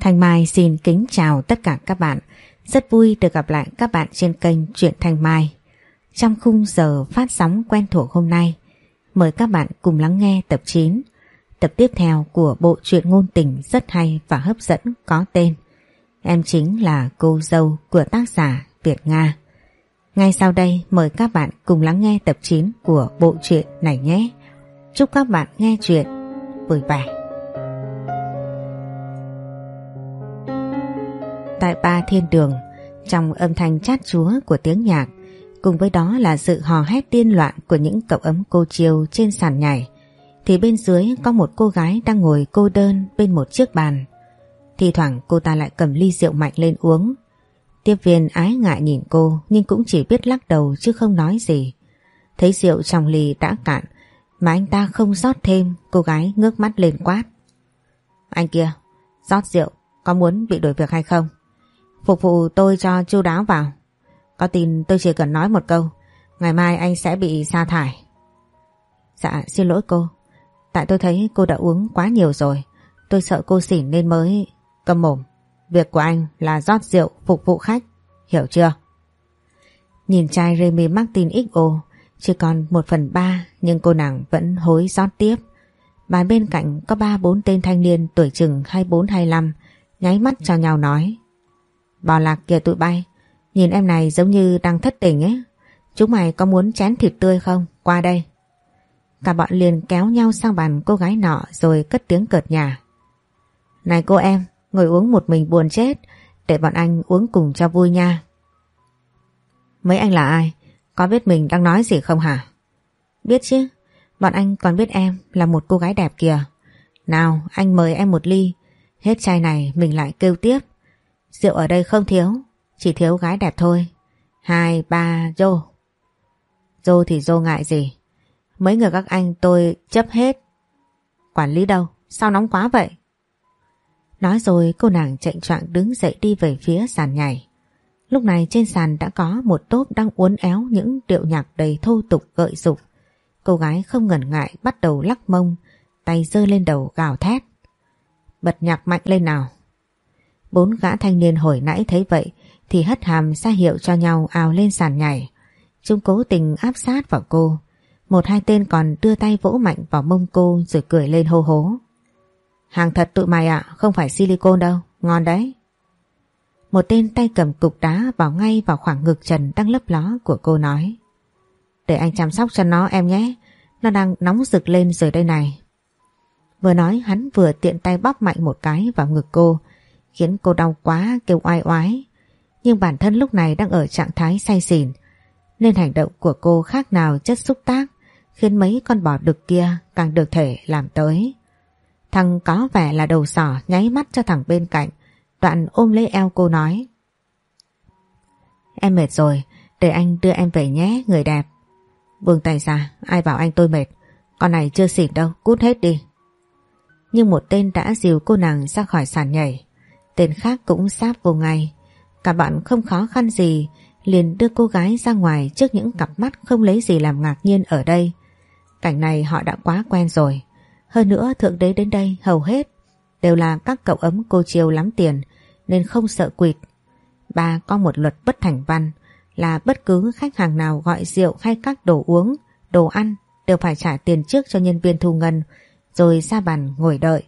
Thanh Mai xin kính chào tất cả các bạn. Rất vui được gặp lại các bạn trên kênh Truyện Thanh Mai. Trong khung giờ phát sóng quen thuộc hôm nay, mời các bạn cùng lắng nghe tập 9, tập tiếp theo của bộ truyện ngôn tình rất hay và hấp dẫn có tên Em chính là cô dâu của tác giả Việt Nga. Ngay sau đây mời các bạn cùng lắng nghe tập 9 của bộ truyện này nhé. Chúc các bạn nghe chuyện vui vẻ. Tại ba thiên đường, trong âm thanh chát chúa của tiếng nhạc, cùng với đó là sự hò hét điên loạn của những cậu ấm cô chiêu trên sàn nhảy, thì bên dưới có một cô gái đang ngồi cô đơn bên một chiếc bàn. Thì thoảng cô ta lại cầm ly rượu mạnh lên uống. Tiếp viên ái ngại nhìn cô nhưng cũng chỉ biết lắc đầu chứ không nói gì. Thấy rượu trong ly đã cạn mà anh ta không rót thêm, cô gái ngước mắt lên quát. Anh kia, rót rượu, có muốn bị đổi việc hay không? Phục vụ tôi cho chu đáo vào. Có tin tôi chỉ cần nói một câu, ngày mai anh sẽ bị sa thải. Dạ, xin lỗi cô. Tại tôi thấy cô đã uống quá nhiều rồi. Tôi sợ cô xỉn nên mới... Cầm mồm, việc của anh là rót rượu phục vụ khách, hiểu chưa? Nhìn trai Remy Martin XO chỉ còn một phần ba nhưng cô nàng vẫn hối rót tiếp. Bàn bên cạnh có ba bốn tên thanh niên tuổi chừng 24-25 nháy mắt cho nhau nói. Bò lạc kìa tụi bay, nhìn em này giống như đang thất tình ấy. Chúng mày có muốn chén thịt tươi không? Qua đây. Cả bọn liền kéo nhau sang bàn cô gái nọ rồi cất tiếng cợt nhà. Này cô em, ngồi uống một mình buồn chết, để bọn anh uống cùng cho vui nha. Mấy anh là ai? Có biết mình đang nói gì không hả? Biết chứ, bọn anh còn biết em là một cô gái đẹp kìa. Nào, anh mời em một ly, hết chai này mình lại kêu tiếp. Rượu ở đây không thiếu, chỉ thiếu gái đẹp thôi. Hai, ba, dô. Dô thì dô ngại gì? Mấy người các anh tôi chấp hết. Quản lý đâu? Sao nóng quá vậy? Nói rồi cô nàng chạy choạng đứng dậy đi về phía sàn nhảy. Lúc này trên sàn đã có một tốp đang uốn éo những điệu nhạc đầy thô tục gợi dục. Cô gái không ngần ngại bắt đầu lắc mông, tay giơ lên đầu gào thét. Bật nhạc mạnh lên nào. Bốn gã thanh niên hồi nãy thấy vậy thì hất hàm ra hiệu cho nhau ào lên sàn nhảy. Chúng cố tình áp sát vào cô. Một hai tên còn đưa tay vỗ mạnh vào mông cô rồi cười lên hô hố. Hàng thật tụi mày ạ, không phải silicon đâu, ngon đấy. Một tên tay cầm cục đá vào ngay vào khoảng ngực trần đang lấp ló của cô nói. Để anh chăm sóc cho nó em nhé, nó đang nóng rực lên rồi đây này. Vừa nói hắn vừa tiện tay bóp mạnh một cái vào ngực cô, khiến cô đau quá kêu oai oái. Nhưng bản thân lúc này đang ở trạng thái say xỉn, nên hành động của cô khác nào chất xúc tác, khiến mấy con bò đực kia càng được thể làm tới. Thằng có vẻ là đầu sỏ nháy mắt cho thằng bên cạnh, đoạn ôm lấy eo cô nói. Em mệt rồi, để anh đưa em về nhé, người đẹp. Buông tay ra, ai bảo anh tôi mệt, con này chưa xỉn đâu, cút hết đi. Nhưng một tên đã dìu cô nàng ra khỏi sàn nhảy, tên khác cũng sáp vô ngay. Cả bạn không khó khăn gì, liền đưa cô gái ra ngoài trước những cặp mắt không lấy gì làm ngạc nhiên ở đây. Cảnh này họ đã quá quen rồi. Hơn nữa thượng đế đến đây hầu hết đều là các cậu ấm cô chiêu lắm tiền nên không sợ quỵt. Bà có một luật bất thành văn là bất cứ khách hàng nào gọi rượu hay các đồ uống, đồ ăn đều phải trả tiền trước cho nhân viên thu ngân rồi ra bàn ngồi đợi.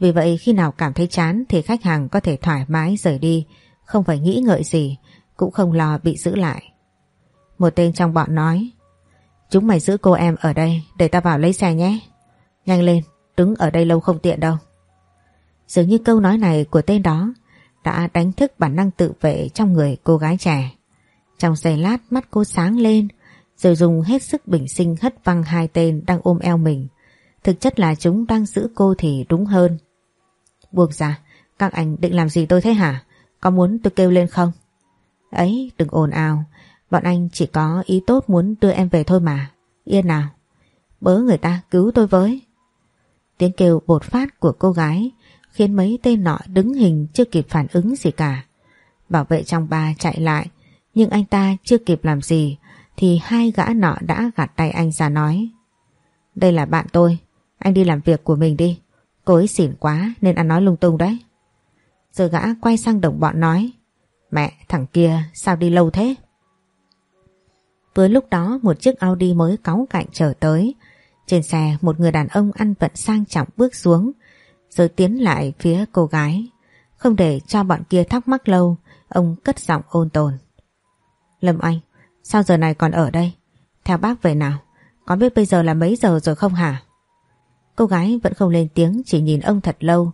Vì vậy khi nào cảm thấy chán thì khách hàng có thể thoải mái rời đi, không phải nghĩ ngợi gì, cũng không lo bị giữ lại. Một tên trong bọn nói Chúng mày giữ cô em ở đây để ta vào lấy xe nhé. Nhanh lên, đứng ở đây lâu không tiện đâu. Dường như câu nói này của tên đó đã đánh thức bản năng tự vệ trong người cô gái trẻ. Trong giây lát mắt cô sáng lên rồi dùng hết sức bình sinh hất văng hai tên đang ôm eo mình. Thực chất là chúng đang giữ cô thì đúng hơn. Buông ra, dạ, các anh định làm gì tôi thế hả? Có muốn tôi kêu lên không? Ấy, đừng ồn ào. Bọn anh chỉ có ý tốt muốn đưa em về thôi mà. Yên nào. Bớ người ta cứu tôi với. Tiếng kêu bột phát của cô gái khiến mấy tên nọ đứng hình chưa kịp phản ứng gì cả. Bảo vệ trong ba chạy lại nhưng anh ta chưa kịp làm gì thì hai gã nọ đã gạt tay anh ra nói Đây là bạn tôi, anh đi làm việc của mình đi. Cô ấy xỉn quá nên ăn nói lung tung đấy. Rồi gã quay sang đồng bọn nói, Mẹ, thằng kia sao đi lâu thế? Vừa lúc đó, một chiếc Audi mới cáu cạnh chờ tới. Trên xe, một người đàn ông ăn vận sang trọng bước xuống, Rồi tiến lại phía cô gái. Không để cho bọn kia thắc mắc lâu, Ông cất giọng ôn tồn. Lâm Anh, Sao giờ này còn ở đây? Theo bác về nào? Có biết bây giờ là mấy giờ rồi không hả? Cô gái vẫn không lên tiếng, Chỉ nhìn ông thật lâu.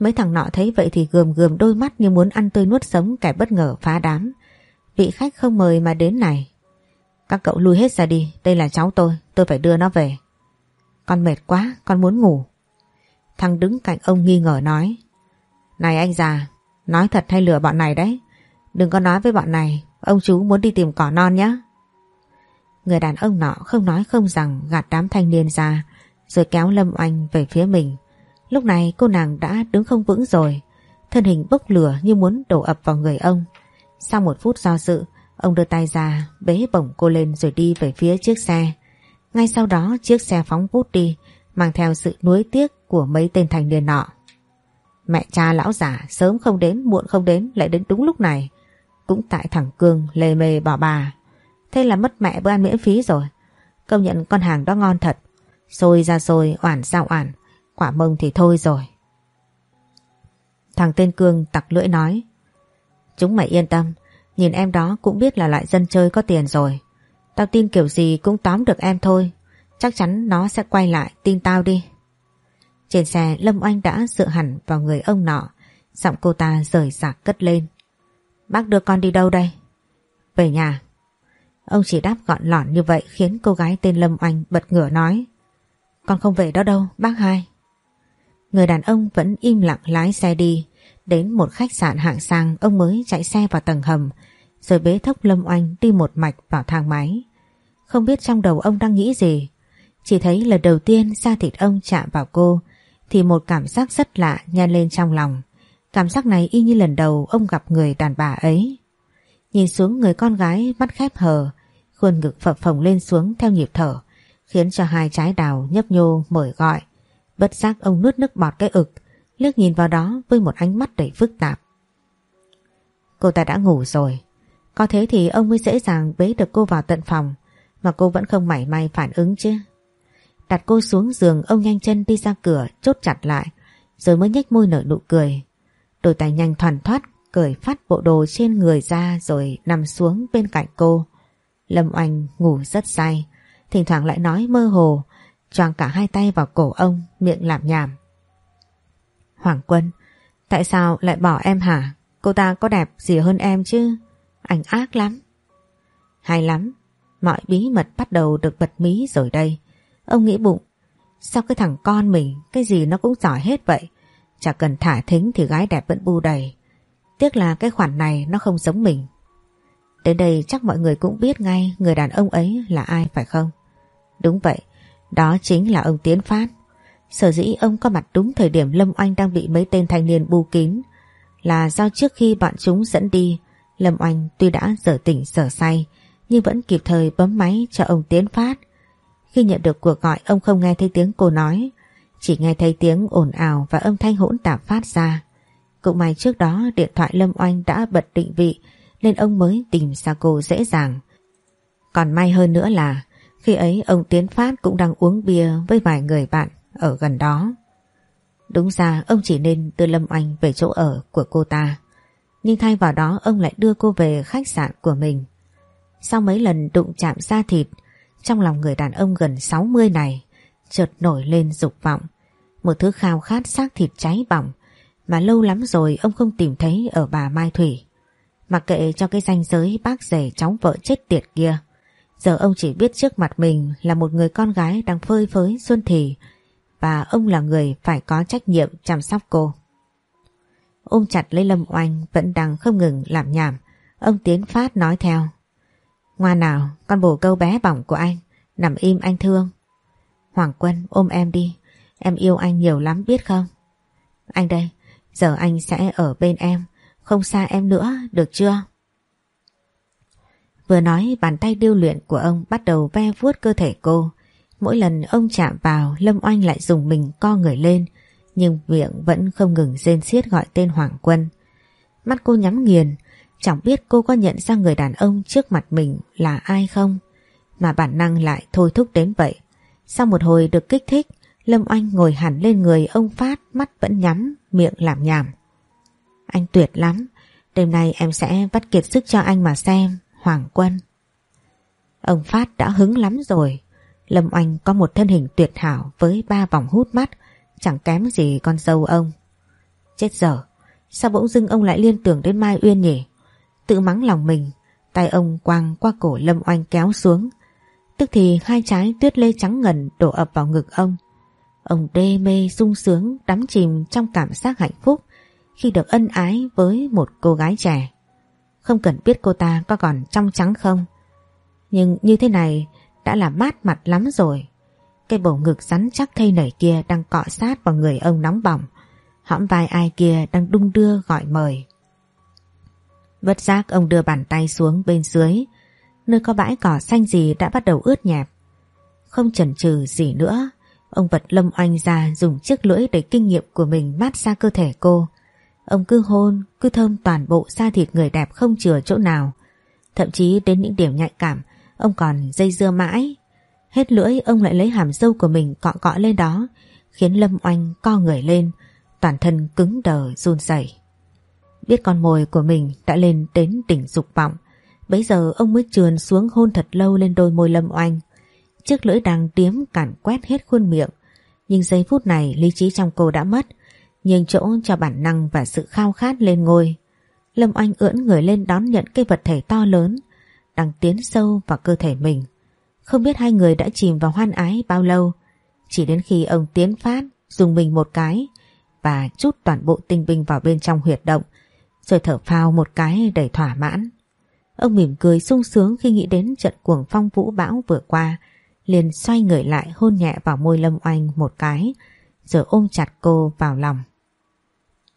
Mấy thằng nọ thấy vậy thì gườm gườm đôi mắt Như muốn ăn tươi nuốt sống kẻ bất ngờ phá đám. Vị khách không mời mà đến này. Các cậu lui hết ra đi, Đây là cháu tôi Tôi phải đưa nó về. Con mệt quá, Con muốn ngủ. Thằng đứng cạnh ông nghi ngờ nói, Này anh già, Nói thật hay lừa bọn này đấy? Đừng có nói với bọn này, Ông chú muốn đi tìm cỏ non nhé Người đàn ông nọ không nói không rằng Gạt đám thanh niên ra. Rồi kéo Lâm Oanh về phía mình. Lúc này cô nàng đã đứng không vững rồi, Thân hình bốc lửa như muốn đổ ập vào người ông. Sau một phút do dự, Ông đưa tay ra bế bổng cô lên rồi đi về phía chiếc xe. Ngay sau đó, chiếc xe phóng vút đi, Mang theo sự nuối tiếc của mấy tên thành niên nọ. Mẹ cha lão giả sớm không đến, muộn không đến, lại đến đúng lúc này. Cũng tại thằng Cương lề mề bỏ bà. Thế là mất mẹ bữa ăn miễn phí rồi. Công nhận con hàng đó ngon thật. Xôi ra xôi, oản sao oản Quả mông thì thôi rồi Thằng tên Cương tặc lưỡi nói, Chúng mày yên tâm, Nhìn em đó cũng biết là loại dân chơi có tiền rồi Tao tin kiểu gì cũng tóm được em thôi Chắc chắn nó sẽ quay lại tin tao đi Trên xe, Lâm Oanh đã dựa hẳn vào người ông nọ Giọng cô ta rời rạc cất lên Bác đưa con đi đâu đây? Về nhà. Ông chỉ đáp gọn lỏn như vậy khiến cô gái tên Lâm Oanh bật ngửa nói. Con không về đó đâu, bác hai. Người đàn ông vẫn im lặng lái xe đi. Đến một khách sạn hạng sang ông mới chạy xe vào tầng hầm rồi bế thốc Lâm Oanh đi một mạch vào thang máy. Không biết trong đầu ông đang nghĩ gì. Chỉ thấy lần đầu tiên da thịt ông chạm vào cô thì một cảm giác rất lạ nhan lên trong lòng. Cảm giác này y như lần đầu ông gặp người đàn bà ấy. Nhìn xuống người con gái mắt khép hờ, khuôn ngực phập phồng lên xuống theo nhịp thở, khiến cho hai trái đào nhấp nhô mở gọi. Bất giác ông nuốt nước bọt cái ực, liếc nhìn vào đó với một ánh mắt đầy phức tạp. Cô ta đã ngủ rồi, có thế thì ông mới dễ dàng bế được cô vào tận phòng, mà cô vẫn không mảy may phản ứng chứ. Đặt cô xuống giường ông nhanh chân đi ra cửa chốt chặt lại, rồi mới nhếch môi nở nụ cười. Đôi tay nhanh thoàn thoát cởi phát bộ đồ trên người ra rồi nằm xuống bên cạnh cô. Lâm Oanh ngủ rất say, thỉnh thoảng lại nói mơ hồ, choàng cả hai tay vào cổ ông, miệng làm nhảm. Hoàng Quân, tại sao lại bỏ em hả? Cô ta có đẹp gì hơn em chứ? Anh ác lắm. Hay lắm, mọi bí mật bắt đầu được bật mí rồi đây. Ông nghĩ bụng, sao cái thằng con mình cái gì nó cũng giỏi hết vậy? Chả cần thả thính thì gái đẹp vẫn bu đầy. Tiếc là cái khoản này nó không giống mình. Đến đây chắc mọi người cũng biết ngay người đàn ông ấy là ai phải không? Đúng vậy, đó chính là ông Tiến Phát. Sở dĩ ông có mặt đúng thời điểm Lâm Oanh đang bị mấy tên thanh niên bu kín là do trước khi bọn chúng dẫn đi, Lâm Oanh tuy đã dở tỉnh dở say nhưng vẫn kịp thời bấm máy cho ông Tiến Phát. Khi nhận được cuộc gọi ông không nghe thấy tiếng cô nói chỉ nghe thấy tiếng ồn ào và âm thanh hỗn tạp phát ra. Cũng may trước đó điện thoại Lâm Oanh đã bật định vị nên ông mới tìm ra cô dễ dàng. Còn may hơn nữa là khi ấy ông Tiến Phát cũng đang uống bia với vài người bạn ở gần đó. Đúng ra ông chỉ nên đưa Lâm Anh về chỗ ở của cô ta. Nhưng thay vào đó ông lại đưa cô về khách sạn của mình. Sau mấy lần đụng chạm da thịt, trong lòng người đàn ông gần 60 này chợt nổi lên dục vọng. Một thứ khao khát xác thịt cháy bỏng mà lâu lắm rồi ông không tìm thấy ở bà Mai Thủy. Mặc kệ cho cái danh giới bác rể cháu vợ chết tiệt kia. Giờ ông chỉ biết trước mặt mình là một người con gái đang phơi phới xuân thì và ông là người phải có trách nhiệm chăm sóc cô. Ôm chặt lấy Lâm Oanh vẫn đang không ngừng làm nhảm. Ông Tiến Phát nói theo. Ngoan nào, con bồ câu bé bỏng của anh, nằm im anh thương. Hoàng Quân ôm em đi Em yêu anh nhiều lắm biết không Anh đây Giờ anh sẽ ở bên em Không xa em nữa được chưa Vừa nói bàn tay điêu luyện của ông Bắt đầu ve vuốt cơ thể cô Mỗi lần ông chạm vào Lâm Oanh lại dùng mình co người lên Nhưng miệng vẫn không ngừng rên xiết gọi tên Hoàng Quân Mắt cô nhắm nghiền, chẳng biết cô có nhận ra người đàn ông trước mặt mình là ai không, mà bản năng lại thôi thúc đến vậy. Sau một hồi được kích thích, Lâm Oanh ngồi hẳn lên người ông Phát, mắt vẫn nhắm, miệng làm nhảm. Anh tuyệt lắm, đêm nay em sẽ vắt kiệt sức cho anh mà xem, Hoàng Quân. Ông Phát đã hứng lắm rồi. Lâm Oanh có một thân hình tuyệt hảo với ba vòng hút mắt, chẳng kém gì con dâu ông. Chết dở, sao bỗng dưng ông lại liên tưởng đến Mai Uyên nhỉ? Tự mắng lòng mình, tay ông quang qua cổ Lâm Oanh kéo xuống. Tức thì hai trái tuyết lê trắng ngần đổ ập vào ngực ông. Ông đê mê sung sướng đắm chìm trong cảm giác hạnh phúc khi được ân ái với một cô gái trẻ. Không cần biết cô ta có còn trong trắng không. Nhưng như thế này đã là mát mặt lắm rồi. Cái bầu ngực rắn chắc thây nảy kia đang cọ sát vào người ông nóng bỏng. Hõm vai ai kia đang đung đưa gọi mời. Bất giác ông đưa bàn tay xuống bên dưới, nơi có bãi cỏ xanh gì đã bắt đầu ướt nhẹp. Không chần chừ gì nữa, ông vật lâm oanh ra dùng chiếc lưỡi để kinh nghiệm của mình mát ra cơ thể cô. Ông cứ hôn, cứ thơm toàn bộ da thịt người đẹp không chừa chỗ nào. Thậm chí đến những điểm nhạy cảm, ông còn dây dưa mãi. Hết lưỡi ông lại lấy hàm dâu của mình cọ cọ lên đó, khiến Lâm Oanh co người lên, toàn thân cứng đờ run rẩy. Biết con mồi của mình đã lên đến đỉnh dục vọng, bấy giờ ông mới trườn xuống hôn thật lâu lên đôi môi Lâm Oanh. Chiếc lưỡi đang tiếm cản quét hết khuôn miệng, nhưng giây phút này lý trí trong cô đã mất, nhường chỗ cho bản năng và sự khao khát lên ngôi. Lâm Oanh ưỡn người lên đón nhận cái vật thể to lớn đang tiến sâu vào cơ thể mình. Không biết hai người đã chìm vào hoan ái bao lâu, chỉ đến khi ông tiến phát dùng mình một cái và chút toàn bộ tinh binh vào bên trong huyệt động rồi thở phào một cái đầy thỏa mãn. Ông mỉm cười sung sướng khi nghĩ đến trận cuồng phong vũ bão vừa qua liền xoay người lại hôn nhẹ vào môi Lâm Oanh một cái rồi ôm chặt cô vào lòng.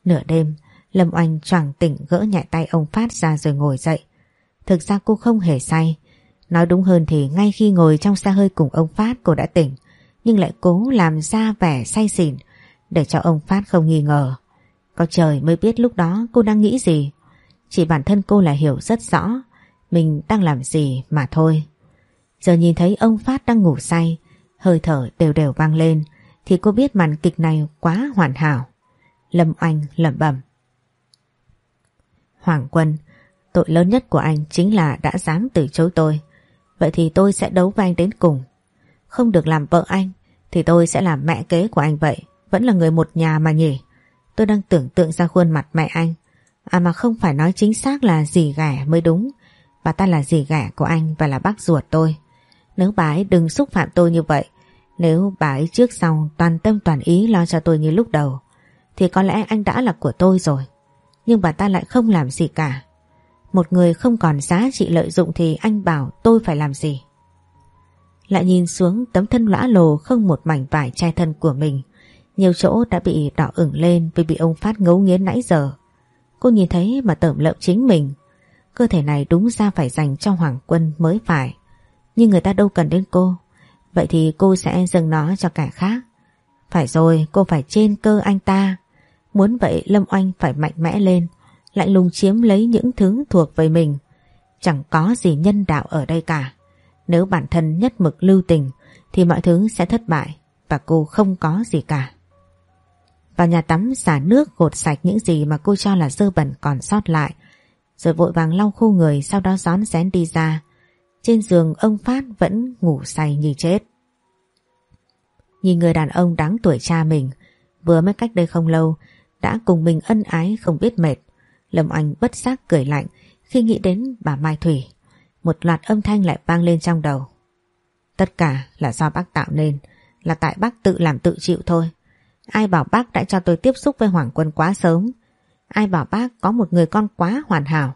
Nửa đêm, Lâm Oanh choàng tỉnh gỡ nhẹ tay ông Phát ra rồi ngồi dậy. Thực ra cô không hề say. Nói đúng hơn thì ngay khi ngồi trong xe hơi cùng ông Phát cô đã tỉnh, nhưng lại cố làm ra vẻ say xỉn để cho ông Phát không nghi ngờ. Có trời mới biết lúc đó cô đang nghĩ gì. Chỉ bản thân cô là hiểu rất rõ mình đang làm gì mà thôi. Giờ nhìn thấy ông Phát đang ngủ say, hơi thở đều đều vang lên, thì cô biết màn kịch này quá hoàn hảo. Lâm Oanh lẩm bẩm. Hoàng Quân, tội lớn nhất của anh chính là đã dám từ chối tôi. Vậy thì tôi sẽ đấu với anh đến cùng. Không được làm vợ anh, thì tôi sẽ làm mẹ kế của anh vậy. Vẫn là người một nhà mà nhỉ. Tôi đang tưởng tượng ra khuôn mặt mẹ anh. À mà không phải nói chính xác là dì ghẻ mới đúng. Bà ta là dì ghẻ của anh và là bác ruột tôi. Nếu bà ấy đừng xúc phạm tôi như vậy. Nếu bà ấy trước sau toàn tâm toàn ý lo cho tôi như lúc đầu. Thì có lẽ anh đã là của tôi rồi. Nhưng bà ta lại không làm gì cả. Một người không còn giá trị lợi dụng thì anh bảo tôi phải làm gì? Lại nhìn xuống tấm thân lõa lồ không một mảnh vải chai thân của mình. Nhiều chỗ đã bị đỏ ửng lên vì bị ông Phát ngấu nghiến nãy giờ. Cô nhìn thấy mà tởm lợm chính mình. Cơ thể này đúng ra phải dành cho Hoàng Quân mới phải. Nhưng người ta đâu cần đến cô. Vậy thì cô sẽ dâng nó cho cả khác. Phải rồi, cô phải trên cơ anh ta. Muốn vậy Lâm Oanh phải mạnh mẽ lên, lạnh lùng chiếm lấy những thứ thuộc về mình. Chẳng có gì nhân đạo ở đây cả. Nếu bản thân nhất mực lưu tình thì mọi thứ sẽ thất bại và cô không có gì cả. Vào nhà tắm xả nước gột sạch những gì mà cô cho là dơ bẩn còn sót lại rồi vội vàng lau khô người sau đó gión rén đi ra. Trên giường ông Phát vẫn ngủ say như chết. Nhìn người đàn ông đáng tuổi cha mình vừa mới cách đây không lâu đã cùng mình ân ái không biết mệt. Lâm Anh bất giác cười lạnh khi nghĩ đến bà Mai Thủy. Một loạt âm thanh lại vang lên trong đầu. Tất cả là do bác tạo nên, là tại bác tự làm tự chịu thôi. Ai bảo bác đã cho tôi tiếp xúc với Hoàng Quân quá sớm? Ai bảo bác có một người con quá hoàn hảo?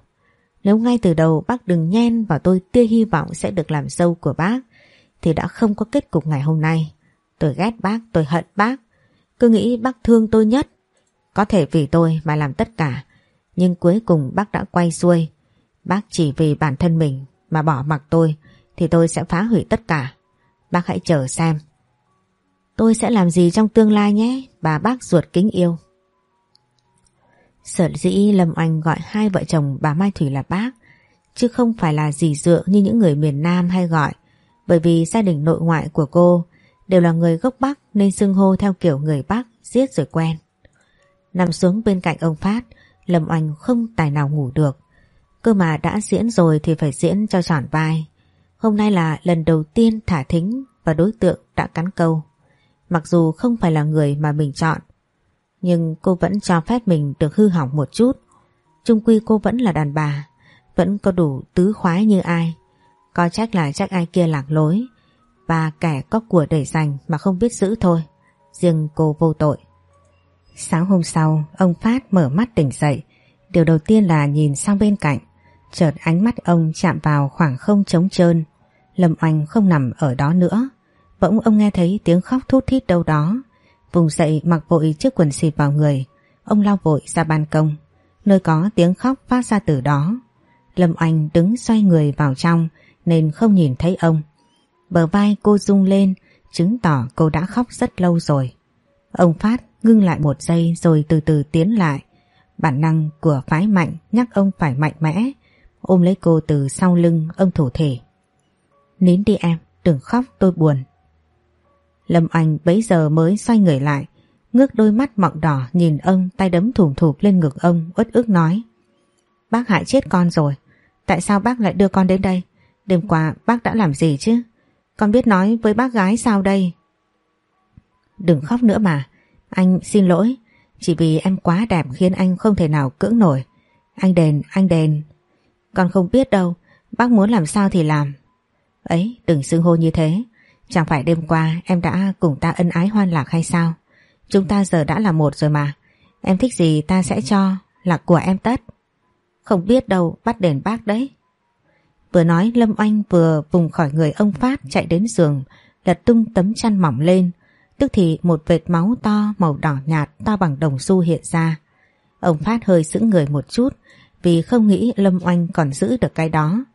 Nếu ngay từ đầu bác đừng nhen vào tôi tia hy vọng sẽ được làm dâu của bác, thì đã không có kết cục ngày hôm nay. Tôi ghét bác, tôi hận bác. Cứ nghĩ bác thương tôi nhất. Có thể vì tôi mà làm tất cả, nhưng cuối cùng bác đã quay xuôi. Bác chỉ vì bản thân mình mà bỏ mặc tôi, thì tôi sẽ phá hủy tất cả. Bác hãy chờ xem. Tôi sẽ làm gì trong tương lai nhé, bà bác ruột kính yêu. Sở dĩ Lâm Oanh gọi hai vợ chồng bà Mai Thủy là bác, chứ không phải là dì dựa như những người miền Nam hay gọi, bởi vì gia đình nội ngoại của cô đều là người gốc Bắc nên xưng hô theo kiểu người Bắc giết rồi quen. Nằm xuống bên cạnh ông Phát, Lâm Oanh không tài nào ngủ được. Cơ mà đã diễn rồi thì phải diễn cho tròn vai. Hôm nay là lần đầu tiên thả thính và đối tượng đã cắn câu. Mặc dù không phải là người mà mình chọn nhưng cô vẫn cho phép mình được hư hỏng một chút. Trung quy cô vẫn là đàn bà, Vẫn có đủ tứ khoái như ai. Có trách là trách ai kia lạc lối, Và kẻ có của để dành mà không biết giữ thôi. Riêng cô vô tội. Sáng hôm sau, ông Phát mở mắt tỉnh dậy. Điều đầu tiên là nhìn sang bên cạnh. Chợt ánh mắt ông chạm vào khoảng không trống trơn. Lâm Oanh không nằm ở đó nữa. Bỗng ông nghe thấy tiếng khóc thút thít đâu đó. Vùng dậy mặc vội chiếc quần xịt vào người. Ông lao vội ra ban công. Nơi có tiếng khóc phát ra từ đó. Lâm Oanh đứng xoay người vào trong Nên không nhìn thấy ông. Bờ vai cô rung lên Chứng tỏ cô đã khóc rất lâu rồi. Ông Phát ngưng lại một giây rồi từ từ tiến lại. Bản năng của phái mạnh nhắc ông phải mạnh mẽ Ôm lấy cô từ sau lưng ông thủ thể. Nín đi em, đừng khóc tôi buồn. Lâm Anh bấy giờ mới xoay người lại Ngước đôi mắt mọng đỏ nhìn ông tay đấm thủng thụp lên ngực ông uất ức nói. Bác hại chết con rồi Tại sao bác lại đưa con đến đây? Đêm qua bác đã làm gì chứ? Con biết nói với bác gái sao đây? Đừng khóc nữa mà Anh xin lỗi Chỉ vì em quá đẹp khiến anh không thể nào cưỡng nổi. Anh đền, anh đền. Con không biết đâu Bác muốn làm sao thì làm. Ấy đừng xưng hô như thế. Chẳng phải đêm qua em đã cùng ta ân ái hoan lạc hay sao? Chúng ta giờ đã là một rồi mà. Em thích gì ta sẽ cho Là của em tất. Không biết đâu, bắt đền bác đấy. Vừa nói, Lâm Oanh vừa vùng khỏi người ông Phát chạy đến giường, lật tung tấm chăn mỏng lên. Tức thì một vệt máu to màu đỏ nhạt to bằng đồng xu hiện ra. Ông Phát hơi sững người một chút, vì không nghĩ Lâm Oanh còn giữ được cái đó.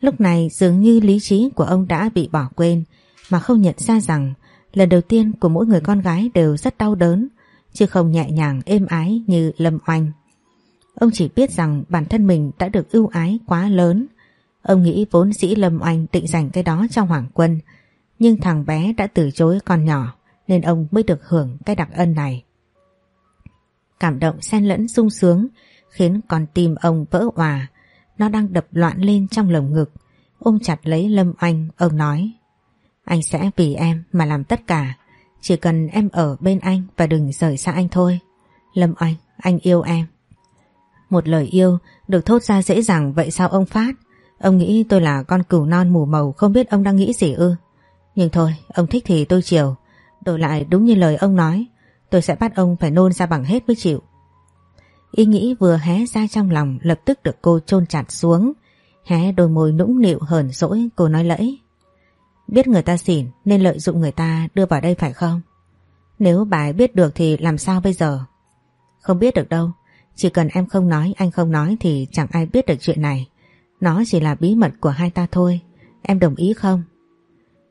Lúc này dường như lý trí của ông đã bị bỏ quên mà không nhận ra rằng lần đầu tiên của mỗi người con gái đều rất đau đớn chứ không nhẹ nhàng êm ái như Lâm Oanh. Ông chỉ biết rằng bản thân mình đã được ưu ái quá lớn. Ông nghĩ vốn dĩ Lâm Oanh định dành cái đó cho hoàng quân nhưng thằng bé đã từ chối con nhỏ nên ông mới được hưởng cái đặc ân này. Cảm động xen lẫn sung sướng khiến con tim ông vỡ hòa. Nó đang đập loạn lên trong lồng ngực. Ôm chặt lấy Lâm Oanh, ông nói anh sẽ vì em mà làm tất cả. Chỉ cần em ở bên anh và đừng rời xa anh thôi. Lâm Anh, anh yêu em. Một lời yêu được thốt ra dễ dàng vậy sao ông Phát? Ông nghĩ tôi là con cừu non mù màu không biết ông đang nghĩ gì ư. Nhưng thôi, ông thích thì tôi chiều. Đổi lại đúng như lời ông nói Tôi sẽ bắt ông phải nôn ra bằng hết mới chịu Ý nghĩ vừa hé ra trong lòng Lập tức được cô chôn chặt xuống Hé đôi môi nũng nịu hờn dỗi Cô nói lẫy Biết người ta xỉn nên lợi dụng người ta đưa vào đây phải không? Nếu bà ấy biết được thì làm sao bây giờ? Không biết được đâu. Chỉ cần em không nói, anh không nói Thì chẳng ai biết được chuyện này. Nó chỉ là bí mật của hai ta thôi. Em đồng ý không?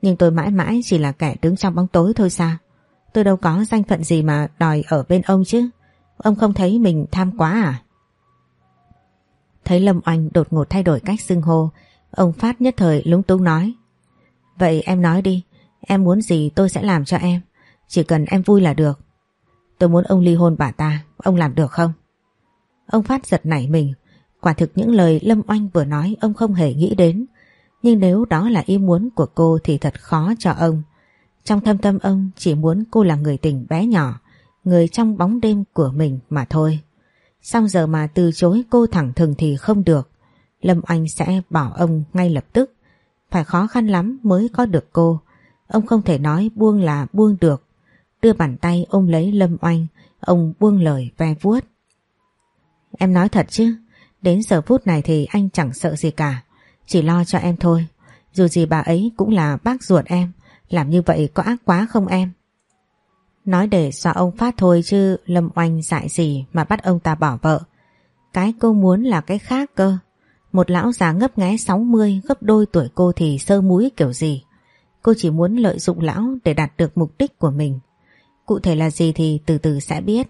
Nhưng tôi mãi mãi chỉ là kẻ đứng trong bóng tối thôi sao? Tôi đâu có danh phận gì mà đòi ở bên ông chứ. Ông không thấy mình tham quá à? Thấy Lâm Oanh đột ngột thay đổi cách xưng hô. Ông Phát nhất thời lúng túng nói Vậy em nói đi Em muốn gì tôi sẽ làm cho em Chỉ cần em vui là được Tôi muốn ông ly hôn bà ta Ông làm được không Ông Phát giật nảy mình Quả thực những lời Lâm Oanh vừa nói Ông không hề nghĩ đến nhưng nếu đó là ý muốn của cô thì thật khó cho ông. Trong thâm tâm ông chỉ muốn cô là người tình bé nhỏ, người trong bóng đêm của mình mà thôi. Xong giờ mà từ chối cô thẳng thừng thì không được. Lâm Anh sẽ bỏ ông ngay lập tức. Phải khó khăn lắm mới có được cô. Ông không thể nói buông là buông được. Đưa bàn tay ôm lấy Lâm Oanh, ông buông lời ve vuốt. Em nói thật chứ, đến giờ phút này thì anh chẳng sợ gì cả. Chỉ lo cho em thôi Dù gì bà ấy cũng là bác ruột em Làm như vậy có ác quá không em Nói để dọa ông Phát thôi chứ Lâm Oanh dại gì mà bắt ông ta bỏ vợ Cái cô muốn là cái khác cơ một lão già ngấp nghé 60 gấp đôi tuổi cô thì sơ múi kiểu gì Cô chỉ muốn lợi dụng lão để đạt được mục đích của mình Cụ thể là gì thì từ từ sẽ biết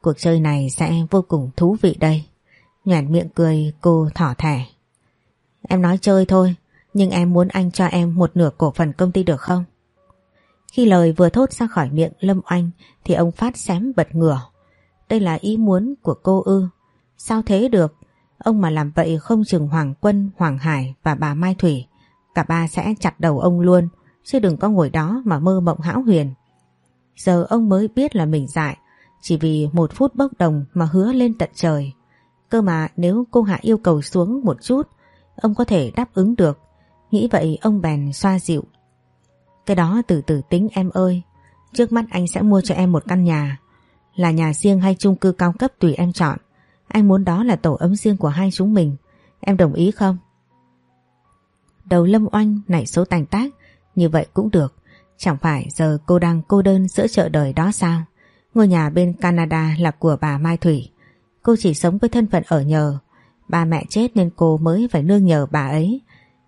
Cuộc chơi này sẽ vô cùng thú vị đây. Nhoẻn miệng cười cô thỏ thẻ. Em nói chơi thôi, nhưng em muốn anh cho em một nửa cổ phần công ty được không? Khi lời vừa thốt ra khỏi miệng Lâm Oanh thì ông Phát xém bật ngửa. Đây là ý muốn của cô ư. Sao thế được? Ông mà làm vậy không chừng Hoàng Quân, Hoàng Hải và bà Mai Thủy. Cả ba sẽ chặt đầu ông luôn, chứ đừng có ngồi đó mà mơ mộng hão huyền. Giờ ông mới biết là mình dại, chỉ vì một phút bốc đồng mà hứa lên tận trời. Cơ mà nếu cô Hạ yêu cầu xuống một chút, ông có thể đáp ứng được. Nghĩ vậy ông bèn xoa dịu. Cái đó từ từ tính em ơi. Trước mắt anh sẽ mua cho em một căn nhà. Là nhà riêng hay chung cư cao cấp tùy em chọn. Anh muốn đó là tổ ấm riêng của hai chúng mình. Em đồng ý không? Đầu lâm oanh nảy số tành tác. Như vậy cũng được. Chẳng phải giờ cô đang cô đơn giữa chợ đời đó sao? Ngôi nhà bên Canada là của bà Mai Thủy. Cô chỉ sống với thân phận ở nhờ. Ba mẹ chết nên cô mới phải nương nhờ bà ấy.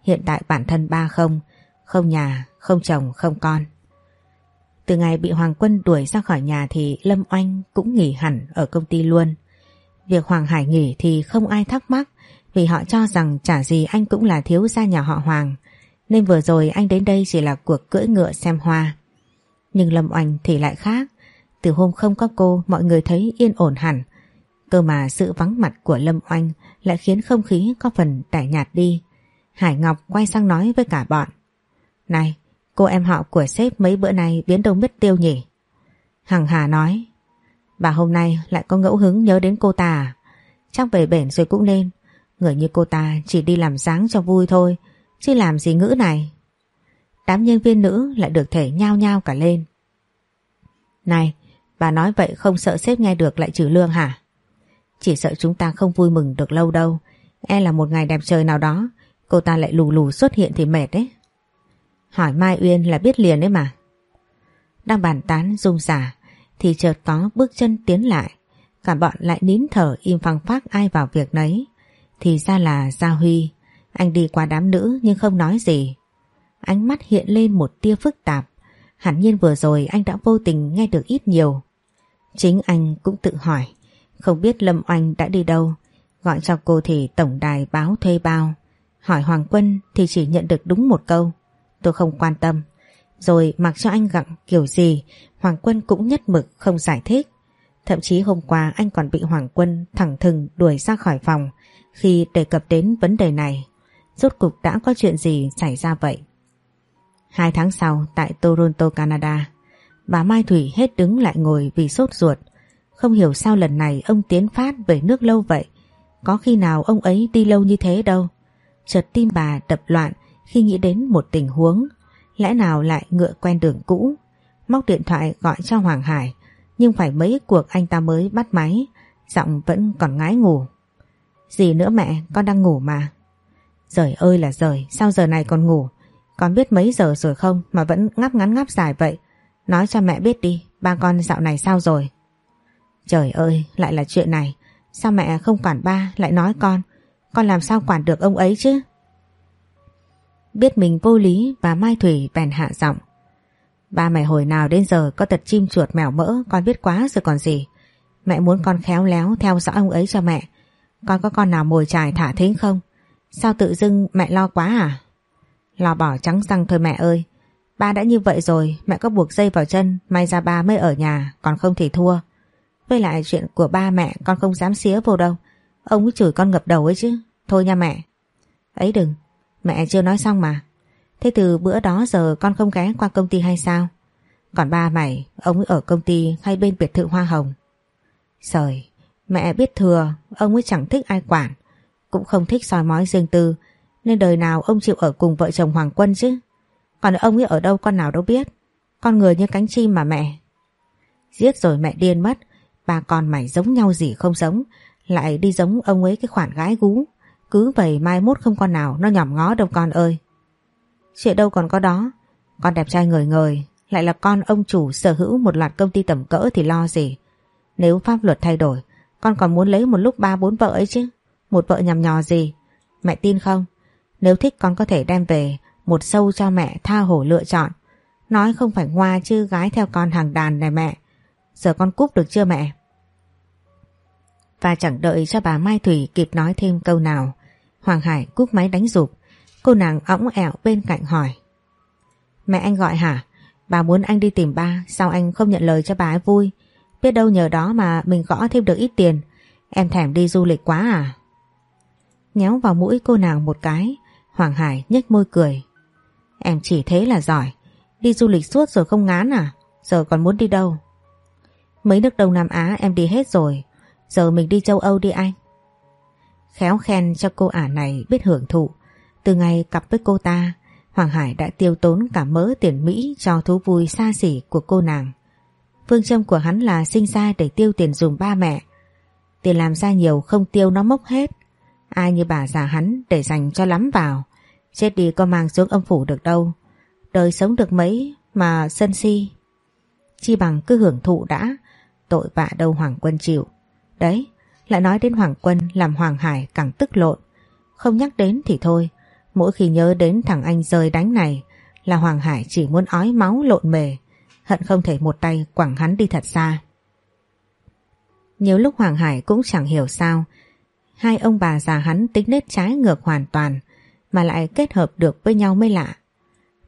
Hiện tại bản thân ba không, không nhà, không chồng, không con. Từ ngày bị Hoàng Quân đuổi ra khỏi nhà thì Lâm Oanh cũng nghỉ hẳn ở công ty luôn. Việc Hoàng Hải nghỉ thì không ai thắc mắc vì họ cho rằng chả gì anh cũng là thiếu gia nhà họ Hoàng. Nên vừa rồi anh đến đây chỉ là cuộc cưỡi ngựa xem hoa. Nhưng Lâm Oanh thì lại khác. Từ hôm không có cô mọi người thấy yên ổn hẳn. Cơ mà sự vắng mặt của Lâm Oanh lại khiến không khí có phần tẻ nhạt đi. Hải Ngọc quay sang nói với cả bọn. Này, cô em họ của sếp mấy bữa nay biến đâu biết tiêu nhỉ? Hằng Hà nói. Bà hôm nay lại có ngẫu hứng nhớ đến cô ta à? Chắc về bển rồi cũng nên. Người như cô ta chỉ đi làm dáng cho vui thôi, chứ làm gì ngữ này. Đám nhân viên nữ lại được thể nhao nhao cả lên. Này, bà nói vậy không sợ sếp nghe được lại trừ lương hả? Chỉ sợ chúng ta không vui mừng được lâu đâu. E là một ngày đẹp trời nào đó, cô ta lại lù lù xuất hiện thì mệt đấy. Hỏi Mai Uyên là biết liền đấy mà. Đang bàn tán rung rả thì chợt có bước chân tiến lại. Cả bọn lại nín thở im phăng phác ai vào việc nấy. Thì ra là Gia Huy. Anh đi qua đám nữ nhưng không nói gì. Ánh mắt hiện lên một tia phức tạp. Hẳn nhiên vừa rồi anh đã vô tình nghe được ít nhiều. Chính anh cũng tự hỏi. Không biết Lâm Oanh đã đi đâu. Gọi cho cô thì tổng đài báo thuê bao. Hỏi Hoàng Quân thì chỉ nhận được đúng một câu. Tôi không quan tâm. Rồi mặc cho anh gặng kiểu gì Hoàng Quân cũng nhất mực không giải thích. Thậm chí hôm qua anh còn bị Hoàng Quân thẳng thừng đuổi ra khỏi phòng khi đề cập đến vấn đề này. Rốt cục đã có chuyện gì xảy ra vậy? Hai tháng sau tại Toronto, Canada, bà Mai Thủy hết đứng lại ngồi vì sốt ruột. Không hiểu sao lần này ông tiến phát về nước lâu vậy. Có khi nào ông ấy đi lâu như thế đâu. Chợt tim bà đập loạn khi nghĩ đến một tình huống. Lẽ nào lại ngựa quen đường cũ? Móc điện thoại gọi cho Hoàng Hải, Nhưng phải mấy cuộc anh ta mới bắt máy, Giọng vẫn còn ngái ngủ. Gì nữa mẹ, con đang ngủ mà. Giời ơi là giời, Sao giờ này còn ngủ? Con biết mấy giờ rồi không mà vẫn ngáp ngắn ngáp dài vậy? Nói cho mẹ biết đi, Ba con dạo này sao rồi? Trời ơi, lại là chuyện này. Sao mẹ không quản ba, lại nói con? Con làm sao quản được ông ấy chứ? Biết mình vô lý và Mai Thủy bèn hạ giọng Ba mày hồi nào đến giờ có tật chim chuột mèo mỡ con biết quá rồi còn gì. Mẹ muốn con khéo léo theo dõi ông ấy cho mẹ. Con có con nào mồi trải thả thính không? Sao tự dưng mẹ lo quá à? Lo bỏ trắng răng thôi mẹ ơi. Ba đã như vậy rồi, mẹ có buộc dây vào chân, may ra ba mới ở nhà, còn không thì thua. Với lại chuyện của ba mẹ con không dám xía vô đâu. Ông ấy chửi con ngập đầu ấy chứ. Thôi nha mẹ. Ấy đừng, mẹ chưa nói xong mà. Thế từ bữa đó giờ con không ghé qua công ty hay sao? Còn ba mày, ông ấy ở công ty hay bên biệt thự Hoa Hồng? Trời, mẹ biết thừa, ông ấy chẳng thích ai quản, cũng không thích soi mói riêng tư, nên đời nào ông chịu ở cùng vợ chồng Hoàng Quân chứ. Còn ông ấy ở đâu con nào đâu biết, con người như cánh chim mà mẹ. Giết rồi mẹ điên mất, ba con mày giống nhau gì không giống, lại đi giống ông ấy cái khoản gái gú. Cứ vậy mai mốt không con nào, nó nhỏm ngó đâu con ơi. Chuyện đâu còn có đó. Con đẹp trai ngời ngời, Lại là con ông chủ sở hữu một loạt công ty tầm cỡ thì lo gì. Nếu pháp luật thay đổi, Con còn muốn lấy một lúc ba bốn vợ ấy chứ. Một vợ nhằm nhò gì? Mẹ tin không? Nếu thích con có thể đem về Một sâu cho mẹ tha hổ lựa chọn. Nói không phải ngoa chứ, gái theo con hàng đàn này mẹ. Giờ con cúp được chưa mẹ? Và chẳng đợi cho bà Mai Thủy kịp nói thêm câu nào Hoàng Hải cúp máy đánh rụp. Cô nàng õng ẻo bên cạnh hỏi. Mẹ anh gọi hả? Bà muốn anh đi tìm ba, Sao anh không nhận lời cho bà ấy vui? Biết đâu nhờ đó mà mình gõ thêm được ít tiền. Em thèm đi du lịch quá à? Nhéo vào mũi cô nàng một cái, Hoàng Hải nhếch môi cười. Em chỉ thế là giỏi. Đi du lịch suốt rồi không ngán à? Giờ còn muốn đi đâu? Mấy nước Đông Nam Á em đi hết rồi. Giờ mình đi châu Âu đi anh. Khéo khen cho cô ả này biết hưởng thụ Từ ngày cặp với cô ta Hoàng Hải đã tiêu tốn cả mớ tiền Mỹ cho thú vui xa xỉ của cô nàng. Phương châm của hắn là sinh ra để tiêu tiền dùng ba mẹ. Tiền làm ra nhiều không tiêu nó mốc hết. Ai như bà già hắn để dành cho lắm vào. Chết đi có mang xuống âm phủ được đâu. Đời sống được mấy mà sân si. Chi bằng cứ hưởng thụ đã. Tội vạ đâu Hoàng Quân chịu. Đấy, lại nói đến Hoàng Quân làm Hoàng Hải càng tức lộn. Không nhắc đến thì thôi. Mỗi khi nhớ đến thằng anh rơi đánh này là Hoàng Hải chỉ muốn ói máu lộn mề. Hận không thể một tay quẳng hắn đi thật xa. Nhiều lúc Hoàng Hải cũng chẳng hiểu sao, hai ông bà già hắn tính nết trái ngược hoàn toàn, mà lại kết hợp được với nhau mới lạ.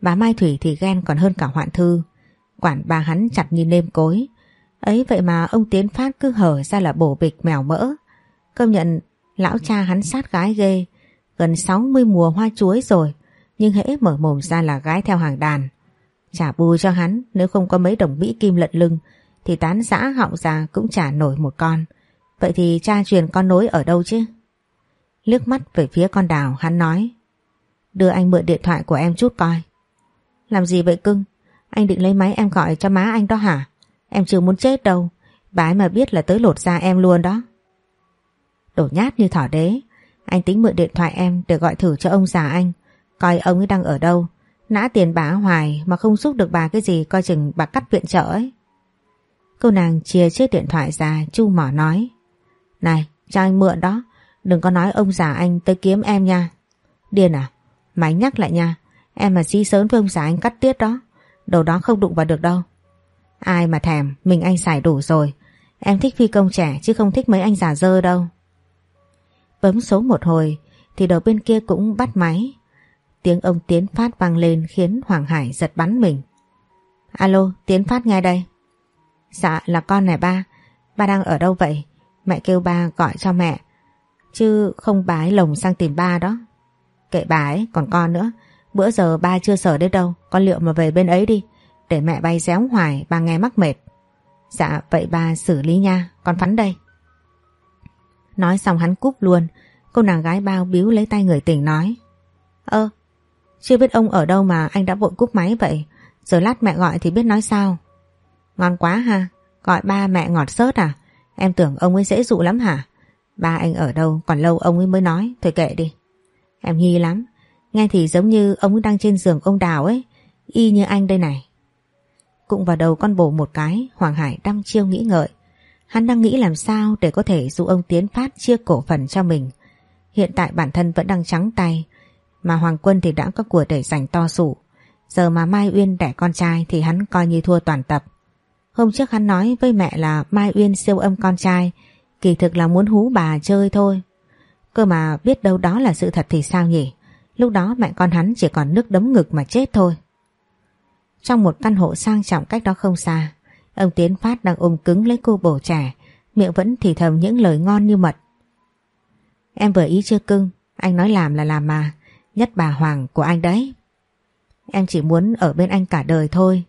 Bà Mai Thủy thì ghen còn hơn cả hoạn thư. Quản bà hắn chặt như nêm cối. Ấy vậy mà ông Tiến Phát cứ hở ra là bổ bịch mèo mỡ. Công nhận, lão cha hắn sát gái ghê. Gần 60 mùa hoa chuối rồi. Nhưng hễ mở mồm ra là gái theo hàng đàn. Trả bù cho hắn, nếu không có mấy đồng Mỹ kim lận lưng, thì tán giã họng ra cũng trả nổi một con. Vậy thì cha truyền con nối ở đâu chứ? Liếc mắt về phía con đào, hắn nói, Đưa anh mượn điện thoại của em chút coi Làm gì vậy cưng? Anh định lấy máy em gọi cho má anh đó hả? Em chưa muốn chết đâu. Bà ấy mà biết là tới lột da em luôn đó. Đổ nhát như thỏ đế. Anh tính mượn điện thoại em để gọi thử cho ông già anh. Coi ông ấy đang ở đâu. Nã tiền bà hoài mà không giúp được bà cái gì, Coi chừng bà cắt viện trợ ấy. Cô nàng chia chiếc điện thoại ra, Chu mỏ nói. Này, cho anh mượn đó. Đừng có nói ông già anh tới kiếm em nha. Điên à Mày nhắc lại nha. Em mà xí sớm với ông già anh cắt tiết đó. Đầu đó không đụng vào được đâu. Ai mà thèm, Mình anh xài đủ rồi. Em thích phi công trẻ, chứ không thích mấy anh già dơ đâu. Bấm số một hồi, Thì đầu bên kia cũng bắt máy. Tiếng ông Tiến Phát vang lên Khiến Hoàng Hải giật bắn mình. Alo, Tiến Phát nghe đây. Dạ là con này ba. Ba đang ở đâu vậy? Mẹ kêu ba gọi cho mẹ. Chứ không bái lồng sang tìm ba đó. Kệ bà ấy, còn con nữa. Bữa giờ ba chưa sở đến đâu, Con liệu mà về bên ấy đi. Để mẹ bay réo hoài ba nghe mắc mệt. Dạ vậy ba xử lý nha, Con phắn đây. Nói xong hắn cúp luôn, Cô nàng gái bao biếu lấy tay người tỉnh nói, Ơ, Chưa biết ông ở đâu mà anh đã vội cúp máy vậy, Giờ lát mẹ gọi thì biết nói sao. Ngon quá ha, Gọi ba mẹ ngọt sớt à Em tưởng ông ấy dễ dụ lắm hả? Ba anh ở đâu còn lâu ông ấy mới nói, Thôi kệ đi. Em nghi lắm, Nghe thì giống như ông ấy đang trên giường ông Đào ấy, Y như anh đây này. Cũng vào đầu con bổ một cái, Hoàng Hải đăm chiêu nghĩ ngợi. Hắn đang nghĩ làm sao để có thể dụ ông Tiến Phát chia cổ phần cho mình. Hiện tại bản thân vẫn đang trắng tay, Mà Hoàng Quân thì đã có của để dành to sủ Giờ mà Mai Uyên đẻ con trai thì hắn coi như thua toàn tập. Hôm trước hắn nói với mẹ là Mai Uyên siêu âm con trai, Kỳ thực là muốn hú bà chơi thôi. Cơ mà biết đâu đó là sự thật thì sao nhỉ? Lúc đó mẹ con hắn chỉ còn nước đấm ngực mà chết thôi. Trong một căn hộ sang trọng cách đó không xa, Ông Tiến Phát đang ôm cứng lấy cô bổ trẻ, Miệng vẫn thì thầm những lời ngon như mật. Em vừa ý chưa cưng, Anh nói làm là làm mà, Nhất bà Hoàng của anh đấy. Em chỉ muốn ở bên anh cả đời thôi.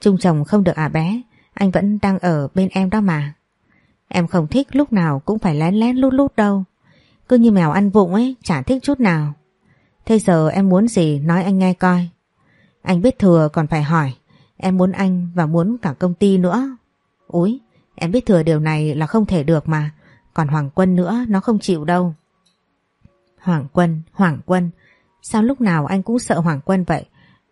Trung chồng không được à bé, Anh vẫn đang ở bên em đó mà. Em không thích lúc nào cũng phải lén lén lút lút đâu. Cứ như mèo ăn vụng ấy, Chả thích chút nào. Thế giờ em muốn gì nói anh nghe coi. Anh biết thừa còn phải hỏi. Em muốn anh và muốn cả công ty nữa. Úi, Em biết thừa điều này là không thể được mà. Còn Hoàng Quân nữa, nó không chịu đâu. Hoàng Quân Hoàng Quân, Sao lúc nào anh cũng sợ Hoàng Quân vậy?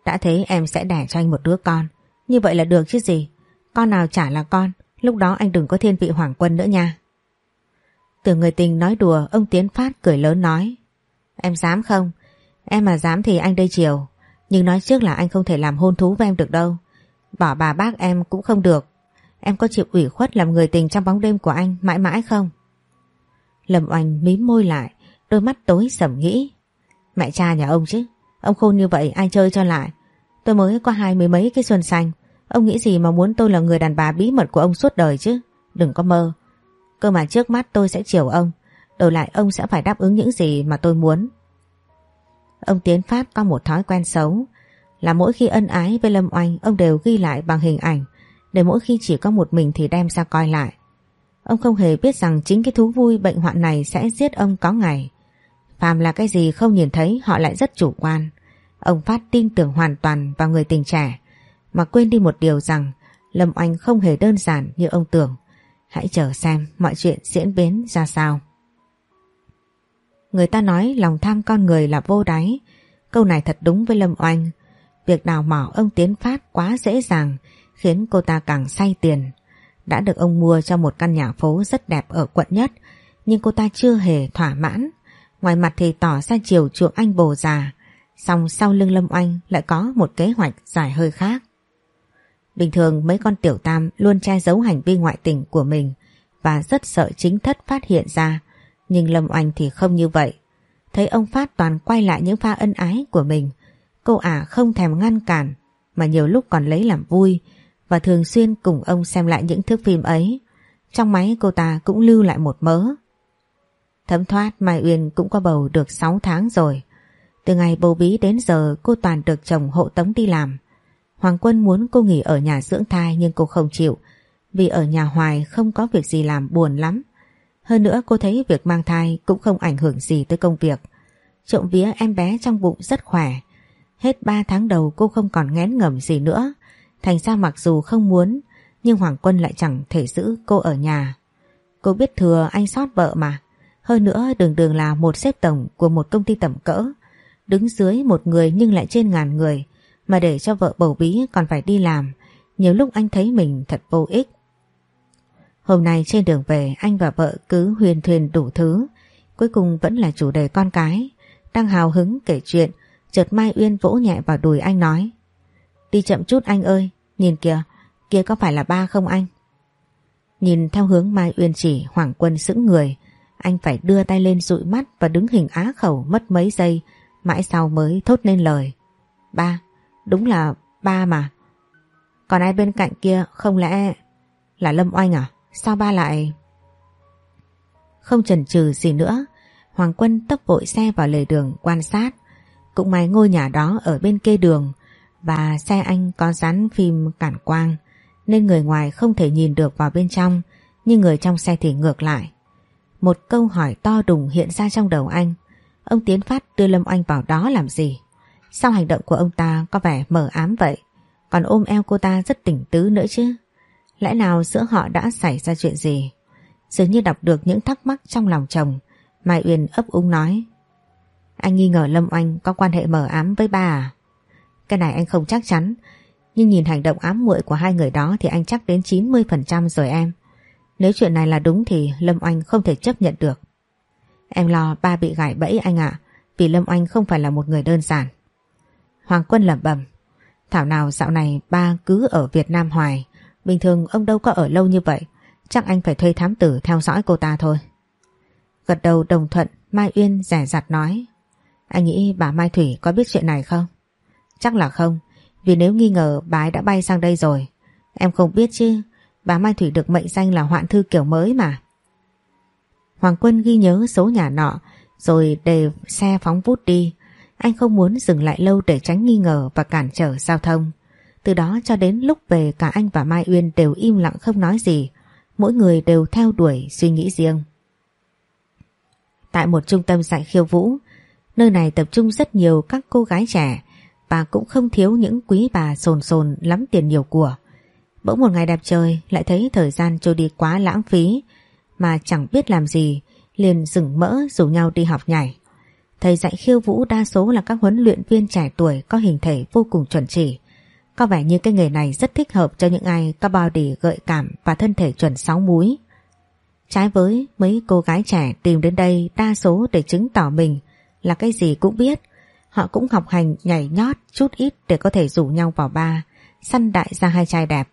Đã thấy em sẽ đẻ cho anh một đứa con. Như vậy là được chứ gì? Con nào chả là con, Lúc đó anh đừng có thiên vị Hoàng Quân nữa nha. Từ người tình nói đùa, Ông Tiến Phát cười lớn nói. Em dám không? Em mà dám thì anh đây chiều. Nhưng nói trước là anh không thể làm hôn thú với em được đâu Bỏ bà bác em cũng không được Em có chịu ủy khuất làm người tình trong bóng đêm của anh mãi mãi không Lâm Oanh mím môi lại, đôi mắt tối sầm nghĩ. Mẹ cha nhà ông chứ, ông khôn như vậy ai chơi cho lại. Tôi mới có hai mươi mấy cái xuân xanh, ông nghĩ gì mà muốn tôi là người đàn bà bí mật của ông suốt đời chứ, đừng có mơ. Cơ mà trước mắt tôi sẽ chiều ông, đổi lại ông sẽ phải đáp ứng những gì mà tôi muốn. Ông Tiến Phát có một thói quen xấu, là mỗi khi ân ái với Lâm Oanh ông đều ghi lại bằng hình ảnh, để mỗi khi chỉ có một mình thì đem ra coi lại. Ông không hề biết rằng chính cái thú vui bệnh hoạn này sẽ giết ông có ngày. Phàm là cái gì không nhìn thấy họ lại rất chủ quan. Ông Phát tin tưởng hoàn toàn vào người tình trẻ, mà quên đi một điều rằng Lâm Oanh không hề đơn giản như ông tưởng. Hãy chờ xem mọi chuyện diễn biến ra sao. Người ta nói lòng tham con người là vô đáy. Câu này thật đúng với Lâm Oanh. Việc đào mỏ ông Tiến Phát quá dễ dàng, khiến cô ta càng say tiền. Đã được ông mua cho một căn nhà phố rất đẹp ở quận nhất, nhưng cô ta chưa hề thỏa mãn. Ngoài mặt thì tỏ ra chiều chuộng anh bồ già Xong sau lưng Lâm Oanh lại có một kế hoạch dài hơi khác. Bình thường mấy con tiểu tam luôn che giấu hành vi ngoại tình của mình và rất sợ chính thất phát hiện ra. Nhưng Lâm Oanh thì không như vậy. Thấy ông Phát toàn quay lại những pha ân ái của mình. Cô ả không thèm ngăn cản, mà nhiều lúc còn lấy làm vui, và thường xuyên cùng ông xem lại những thước phim ấy. Trong máy cô ta cũng lưu lại một mớ. Thấm thoát Mai Uyên cũng có bầu được 6 tháng rồi. Từ ngày bầu bí đến giờ, cô toàn được chồng hộ tống đi làm. Hoàng Quân muốn cô nghỉ ở nhà dưỡng thai nhưng cô không chịu, vì ở nhà hoài không có việc gì làm buồn lắm. Hơn nữa cô thấy việc mang thai cũng không ảnh hưởng gì tới công việc. Trộm vía em bé trong bụng rất khỏe. Hết 3 tháng đầu cô không còn ngén ngẩm gì nữa. Thành ra mặc dù không muốn, nhưng Hoàng Quân lại chẳng thể giữ cô ở nhà. Cô biết thừa anh sót vợ mà. Hơn nữa đường đường là một xếp tổng của một công ty tầm cỡ. Đứng dưới một người nhưng lại trên ngàn người. Mà để cho vợ bầu bí còn phải đi làm. Nhiều lúc anh thấy mình thật vô ích. Hôm nay trên đường về, anh và vợ cứ huyền thuyền đủ thứ. Cuối cùng vẫn là chủ đề con cái. Đang hào hứng kể chuyện. Chợt Mai Uyên vỗ nhẹ vào đùi anh nói. Đi chậm chút anh ơi. Nhìn kìa. Kia có phải là ba không anh? Nhìn theo hướng Mai Uyên chỉ Hoàng Quân sững người. Anh phải đưa tay lên dụi mắt và đứng hình á khẩu mất mấy giây. Mãi sau mới thốt lên lời. Ba. Đúng là ba mà. Còn ai bên cạnh kia không lẽ là Lâm Oanh à? Sao ba lại... Không chần chừ gì nữa, Hoàng Quân tấp vội xe vào lề đường quan sát. Cũng may ngôi nhà đó ở bên kê đường và xe anh có dán phim cản quang nên người ngoài không thể nhìn được vào bên trong nhưng người trong xe thì ngược lại. Một câu hỏi to đùng hiện ra trong đầu anh. Ông Tiến Phát đưa Lâm anh vào đó làm gì? Sao hành động của ông ta có vẻ mờ ám vậy? Còn ôm eo cô ta rất tỉnh tứ nữa chứ? Lẽ nào giữa họ đã xảy ra chuyện gì? Dường như đọc được những thắc mắc trong lòng chồng, Mai Uyên ấp úng nói. Anh nghi ngờ Lâm Oanh có quan hệ mờ ám với ba à? Cái này anh không chắc chắn, nhưng nhìn hành động ám muội của hai người đó thì anh chắc đến 90% rồi em. Nếu chuyện này là đúng thì Lâm Oanh không thể chấp nhận được. Em lo ba bị gãy bẫy anh ạ, vì Lâm Oanh không phải là một người đơn giản. Hoàng Quân lẩm bẩm, thảo nào dạo này ba cứ ở Việt Nam hoài, Bình thường ông đâu có ở lâu như vậy. Chắc anh phải thuê thám tử theo dõi cô ta thôi. Gật đầu đồng thuận, Mai Uyên rẻ rặt nói. Anh nghĩ bà Mai Thủy có biết chuyện này không? Chắc là không, Vì nếu nghi ngờ bà ấy đã bay sang đây rồi. Em không biết chứ, Bà Mai Thủy được mệnh danh là hoạn thư kiểu mới mà. Hoàng Quân ghi nhớ số nhà nọ, Rồi đề xe phóng vút đi. Anh không muốn dừng lại lâu để tránh nghi ngờ và cản trở giao thông từ đó cho đến lúc về cả anh và Mai Uyên đều im lặng không nói gì. Mỗi người đều theo đuổi suy nghĩ riêng. Tại một trung tâm dạy khiêu vũ, nơi này tập trung rất nhiều các cô gái trẻ và cũng không thiếu những quý bà sồn sồn lắm tiền nhiều của. Bỗng một ngày đẹp trời lại thấy thời gian trôi đi quá lãng phí mà chẳng biết làm gì liền rừng mỡ rủ nhau đi học nhảy. Thầy dạy khiêu vũ đa số là các huấn luyện viên trẻ tuổi có hình thể vô cùng chuẩn chỉ. Có vẻ như cái nghề này rất thích hợp cho những ai có body gợi cảm và thân thể chuẩn sáu múi. Trái với mấy cô gái trẻ tìm đến đây đa số để chứng tỏ mình là cái gì cũng biết. Họ cũng học hành nhảy nhót chút ít để có thể rủ nhau vào ba, săn đại ra hai trai đẹp.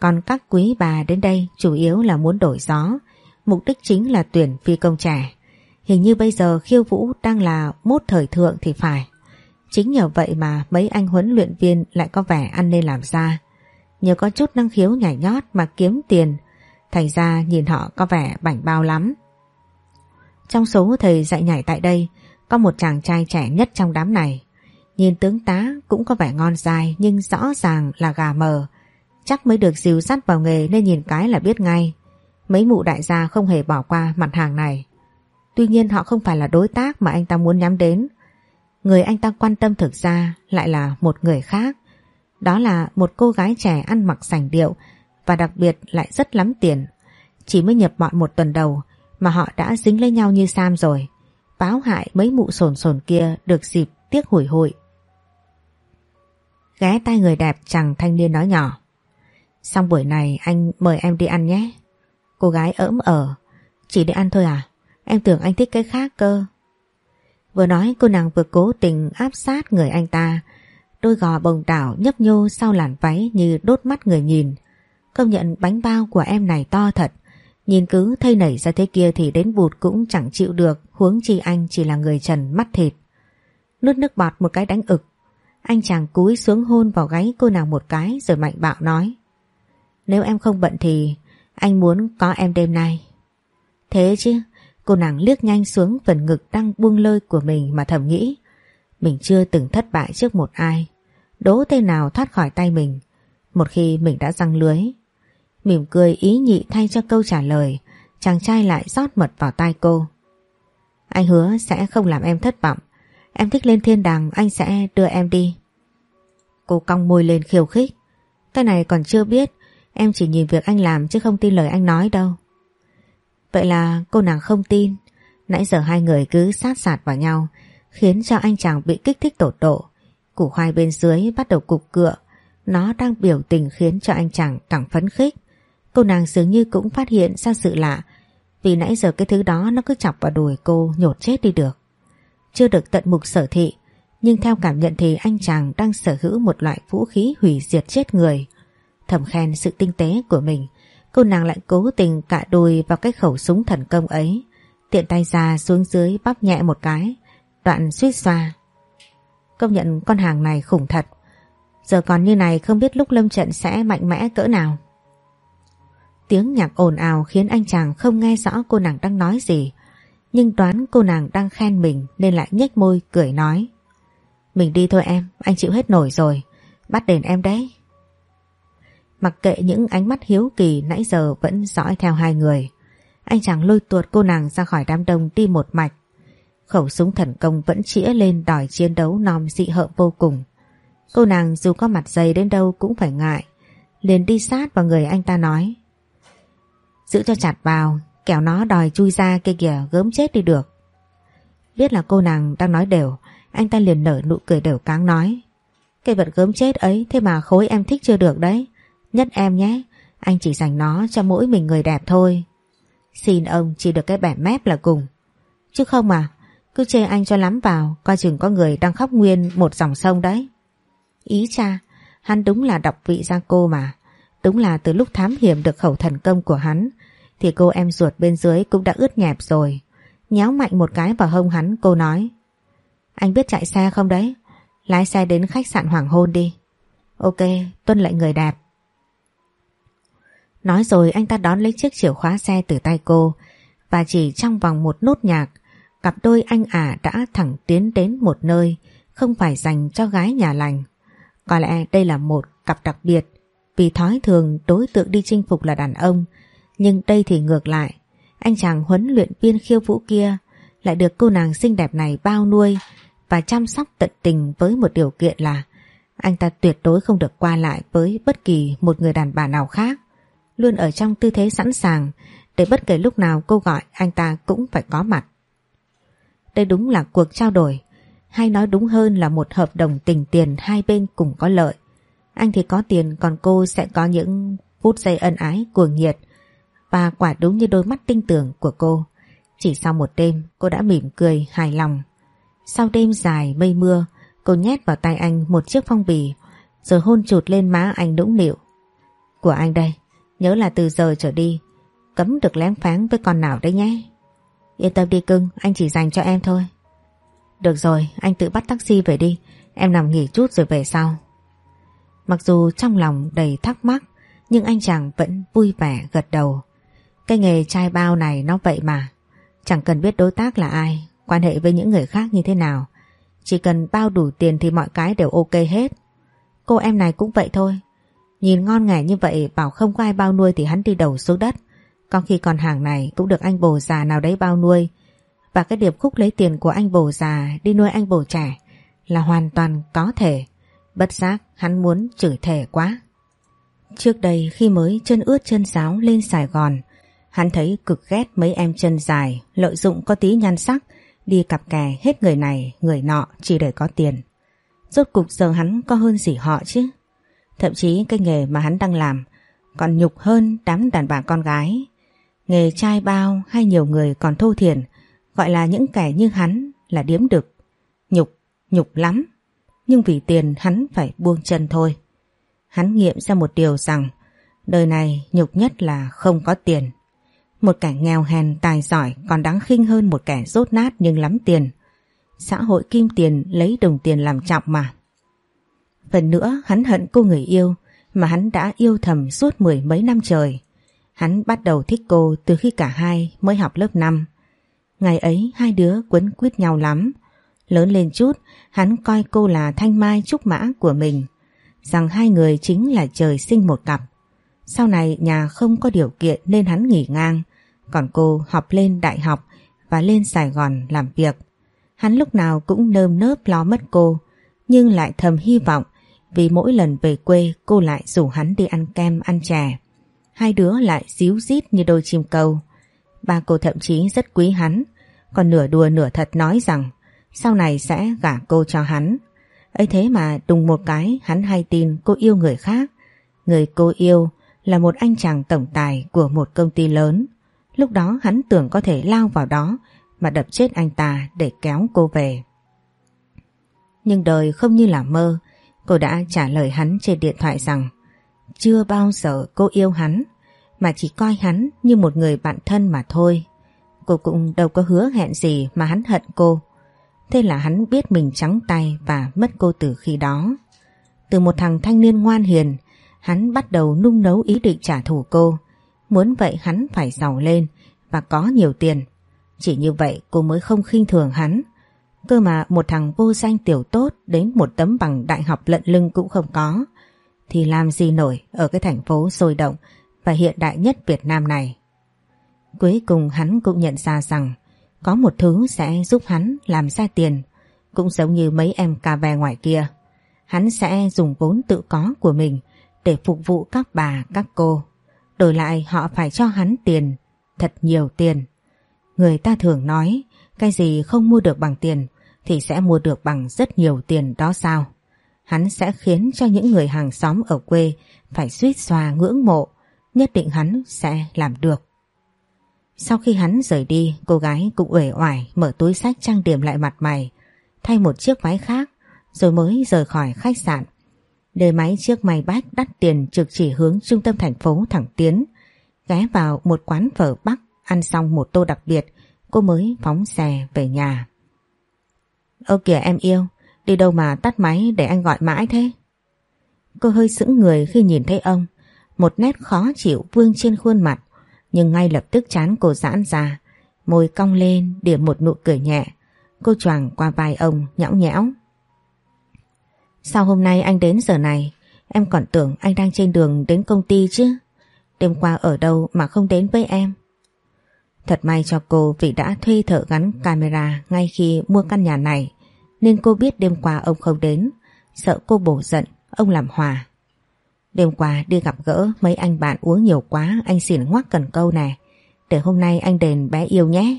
Còn các quý bà đến đây chủ yếu là muốn đổi gió, mục đích chính là tuyển phi công trẻ. Hình như bây giờ khiêu vũ đang là mốt thời thượng thì phải. Chính nhờ vậy mà mấy anh huấn luyện viên lại có vẻ ăn nên làm ra. Nhờ có chút năng khiếu nhảy nhót mà kiếm tiền, thành ra nhìn họ có vẻ bảnh bao lắm. Trong số thầy dạy nhảy tại đây, có một chàng trai trẻ nhất trong đám này. Nhìn tướng tá cũng có vẻ ngon dài nhưng rõ ràng là gà mờ. Chắc mới được dìu dắt vào nghề nên nhìn cái là biết ngay. Mấy mụ đại gia không hề bỏ qua mặt hàng này. Tuy nhiên họ không phải là đối tác mà anh ta muốn nhắm đến. Người anh ta quan tâm thực ra lại là một người khác. Đó là một cô gái trẻ ăn mặc sành điệu và đặc biệt lại rất lắm tiền. Chỉ mới nhập bọn một tuần đầu mà họ đã dính lấy nhau như Sam rồi. Báo hại mấy mụ sồn sồn kia được dịp tiếc hủi hụi. Ghé tay người đẹp chàng thanh niên nói nhỏ. Xong buổi này anh mời em đi ăn nhé. Cô gái ỡm ở. Chỉ để ăn thôi à? Em tưởng anh thích cái khác cơ. Vừa nói cô nàng vừa cố tình áp sát người anh ta. Đôi gò bồng đảo nhấp nhô sau làn váy như đốt mắt người nhìn. Công nhận bánh bao của em này to thật. Nhìn cứ thây nảy ra thế kia thì đến bụt cũng chẳng chịu được huống chi anh chỉ là người trần mắt thịt. Nuốt nước bọt một cái đánh ực. Anh chàng cúi xuống hôn vào gáy cô nàng một cái rồi mạnh bạo nói. Nếu em không bận thì anh muốn có em đêm nay. Thế chứ, cô nàng liếc nhanh xuống phần ngực đang buông lơi của mình mà thầm nghĩ. Mình chưa từng thất bại trước một ai. Đố tên nào thoát khỏi tay mình. Một khi mình đã răng lưới. Mỉm cười ý nhị thay cho câu trả lời, chàng trai lại rót mật vào tai cô. Anh hứa sẽ không làm em thất vọng. Em thích lên thiên đàng anh sẽ đưa em đi. Cô cong môi lên khiêu khích. Cái này còn chưa biết Em chỉ nhìn việc anh làm chứ không tin lời anh nói đâu. Vậy là cô nàng không tin. Nãy giờ hai người cứ sát sạt vào nhau, khiến cho anh chàng bị kích thích tột độ. Củ khoai bên dưới bắt đầu cục cựa. Nó đang biểu tình khiến cho anh chàng càng phấn khích. Cô nàng dường như cũng phát hiện ra sự lạ, vì nãy giờ cái thứ đó nó cứ chọc vào đùi cô nhột chết đi được. Chưa được tận mục sở thị, nhưng theo cảm nhận thì anh chàng đang sở hữu một loại vũ khí hủy diệt chết người. Thầm khen sự tinh tế của mình Cô nàng lại cố tình cạ đùi vào cái khẩu súng thần công ấy. Tiện tay ra xuống dưới bắp nhẹ một cái. Đoạn suýt xoa. Công nhận con hàng này khủng thật. Giờ còn như này không biết lúc lâm trận sẽ mạnh mẽ cỡ nào. Tiếng nhạc ồn ào khiến anh chàng không nghe rõ cô nàng đang nói gì. Nhưng đoán cô nàng đang khen mình nên lại nhếch môi cười nói. Mình đi thôi em, anh chịu hết nổi rồi. Bắt đền em đấy. Mặc kệ những ánh mắt hiếu kỳ nãy giờ vẫn dõi theo hai người. Anh chàng lôi tuột cô nàng ra khỏi đám đông đi một mạch. Khẩu súng thần công vẫn chĩa lên đòi chiến đấu nom dị hợm vô cùng. Cô nàng dù có mặt dày đến đâu cũng phải ngại. Liền đi sát vào người anh ta nói. Giữ cho chặt vào, kẻo nó đòi chui ra kia kìa gớm chết đi được. Biết là cô nàng đang nói đều, anh ta liền nở nụ cười đều cáng nói. Cây vật gớm chết ấy thế mà khối em thích chưa được đấy. Nhất em nhé, anh chỉ dành nó cho mỗi mình người đẹp thôi. Xin ông chỉ được cái bẻ mép là cùng. Chứ không mà, cứ chê anh cho lắm vào, coi chừng có người đang khóc nguyên một dòng sông đấy. Ý cha, hắn đúng là đọc vị ra cô mà. Đúng là từ lúc thám hiểm được khẩu thần công của hắn, thì cô em ruột bên dưới cũng đã ướt nhẹp rồi. Nhéo mạnh một cái vào hông hắn, cô nói. Anh biết chạy xe không đấy? Lái xe đến khách sạn Hoàng Hôn đi. Ok, tuân lệnh người đẹp. Nói rồi anh ta đón lấy chiếc chìa khóa xe từ tay cô. Và chỉ trong vòng một nốt nhạc, cặp đôi anh ả đã thẳng tiến đến một nơi, không phải dành cho gái nhà lành. Có lẽ đây là một cặp đặc biệt, vì thói thường đối tượng đi chinh phục là đàn ông. Nhưng đây thì ngược lại, anh chàng huấn luyện viên khiêu vũ kia lại được cô nàng xinh đẹp này bao nuôi và chăm sóc tận tình với một điều kiện là anh ta tuyệt đối không được qua lại với bất kỳ một người đàn bà nào khác luôn ở trong tư thế sẵn sàng để bất kể lúc nào cô gọi anh ta cũng phải có mặt. Đây đúng là cuộc trao đổi, hay nói đúng hơn là một hợp đồng tình tiền hai bên cùng có lợi. Anh thì có tiền còn cô sẽ có những phút giây ân ái cuồng nhiệt và quả đúng như đôi mắt tinh tưởng của cô. Chỉ sau một đêm cô đã mỉm cười hài lòng. Sau đêm dài mây mưa cô nhét vào tay anh một chiếc phong bì rồi hôn chụt lên má anh nũng nịu. Của anh đây, Nhớ là từ giờ trở đi cấm được lén pháng với con nào đấy nhé. Yên tâm đi cưng, anh chỉ dành cho em thôi. Được rồi, anh tự bắt taxi về đi, em nằm nghỉ chút rồi về sau. Mặc dù trong lòng đầy thắc mắc, nhưng anh chàng vẫn vui vẻ gật đầu. Cái nghề trai bao này nó vậy mà. Chẳng cần biết đối tác là ai, quan hệ với những người khác như thế nào. Chỉ cần bao đủ tiền thì mọi cái đều ok hết. Cô em này cũng vậy thôi. Nhìn ngon nghẻ như vậy bảo không có ai bao nuôi thì hắn đi đầu xuống đất. Có khi còn hàng này cũng được anh bồ già nào đấy bao nuôi. Và cái điệp khúc lấy tiền của anh bồ già đi nuôi anh bồ trẻ là hoàn toàn có thể. Bất giác hắn muốn chửi thề quá. Trước đây khi mới chân ướt chân giáo lên Sài Gòn, hắn thấy cực ghét mấy em chân dài, lợi dụng có tí nhan sắc, đi cặp kè hết người này, người nọ chỉ để có tiền. Rốt cục giờ hắn có hơn gì họ chứ. Thậm chí cái nghề mà hắn đang làm còn nhục hơn đám đàn bà con gái. Nghề trai bao hay nhiều người còn thô thiển gọi là những kẻ như hắn là điếm đực. Nhục, nhục lắm. Nhưng vì tiền hắn phải buông chân thôi. Hắn nghiệm ra một điều rằng đời này nhục nhất là không có tiền. Một kẻ nghèo hèn tài giỏi còn đáng khinh hơn một kẻ rốt nát nhưng lắm tiền. Xã hội kim tiền lấy đồng tiền làm trọng mà. Phần nữa hắn hận cô người yêu mà hắn đã yêu thầm suốt mười mấy năm trời. Hắn bắt đầu thích cô từ khi cả hai mới học lớp 5. Ngày ấy hai đứa quấn quýt nhau lắm. Lớn lên chút, hắn coi cô là thanh mai trúc mã của mình. Rằng hai người chính là trời sinh một cặp. Sau này nhà không có điều kiện nên hắn nghỉ ngang. Còn cô học lên đại học và lên Sài Gòn làm việc. Hắn lúc nào cũng nơm nớp lo mất cô, nhưng lại thầm hy vọng vì mỗi lần về quê cô lại rủ hắn đi ăn kem ăn chè. Hai đứa lại xíu rít như đôi chim câu. Ba cô thậm chí rất quý hắn, còn nửa đùa nửa thật nói rằng sau này sẽ gả cô cho hắn. ấy thế mà đùng một cái hắn hay tin cô yêu người khác. Người cô yêu là một anh chàng tổng tài của một công ty lớn. Lúc đó hắn tưởng có thể lao vào đó mà đập chết anh ta để kéo cô về. Nhưng đời không như là mơ, cô đã trả lời hắn trên điện thoại rằng chưa bao giờ cô yêu hắn, mà chỉ coi hắn như một người bạn thân mà thôi. Cô cũng đâu có hứa hẹn gì mà hắn hận cô. Thế là hắn biết mình trắng tay và mất cô từ khi đó. Từ một thằng thanh niên ngoan hiền, hắn bắt đầu nung nấu ý định trả thù cô. Muốn vậy hắn phải giàu lên và có nhiều tiền. Chỉ như vậy cô mới không khinh thường hắn. Cơ mà một thằng vô danh tiểu tốt đến một tấm bằng đại học lận lưng cũng không có. Thì làm gì nổi ở cái thành phố sôi động và hiện đại nhất Việt Nam này. Cuối cùng hắn cũng nhận ra rằng có một thứ sẽ giúp hắn làm ra tiền. Cũng giống như mấy em cà ve ngoài kia. Hắn sẽ dùng vốn tự có của mình để phục vụ các bà, các cô. Đổi lại họ phải cho hắn tiền, thật nhiều tiền. Người ta thường nói cái gì không mua được bằng tiền thì sẽ mua được bằng rất nhiều tiền đó sao? Hắn sẽ khiến cho những người hàng xóm ở quê phải suýt xòa ngưỡng mộ, nhất định hắn sẽ làm được. Sau khi hắn rời đi, cô gái cũng uể oải mở túi sách trang điểm lại mặt mày, thay một chiếc váy khác, rồi mới rời khỏi khách sạn. Để máy chiếc máy bách đắt tiền trực chỉ hướng trung tâm thành phố thẳng tiến, ghé vào một quán phở Bắc ăn xong một tô đặc biệt, cô mới phóng xe về nhà. Ơ kìa em yêu, đi đâu mà tắt máy để anh gọi mãi thế? Cô hơi sững người khi nhìn thấy ông, một nét khó chịu vương trên khuôn mặt, nhưng ngay lập tức chán cô giãn ra, môi cong lên điểm một nụ cười nhẹ. Cô choàng qua vai ông nhõng nhẽo. Sao hôm nay anh đến giờ này? Em còn tưởng anh đang trên đường đến công ty chứ. Đêm qua ở đâu mà không đến với em? Thật may cho cô vì đã thuê thợ gắn camera ngay khi mua căn nhà này nên cô biết đêm qua ông không đến. Sợ cô bổ giận, ông làm hòa. Đêm qua đi gặp gỡ mấy anh bạn uống nhiều quá anh xỉn ngoắc cần câu nè. Để hôm nay anh đền bé yêu nhé.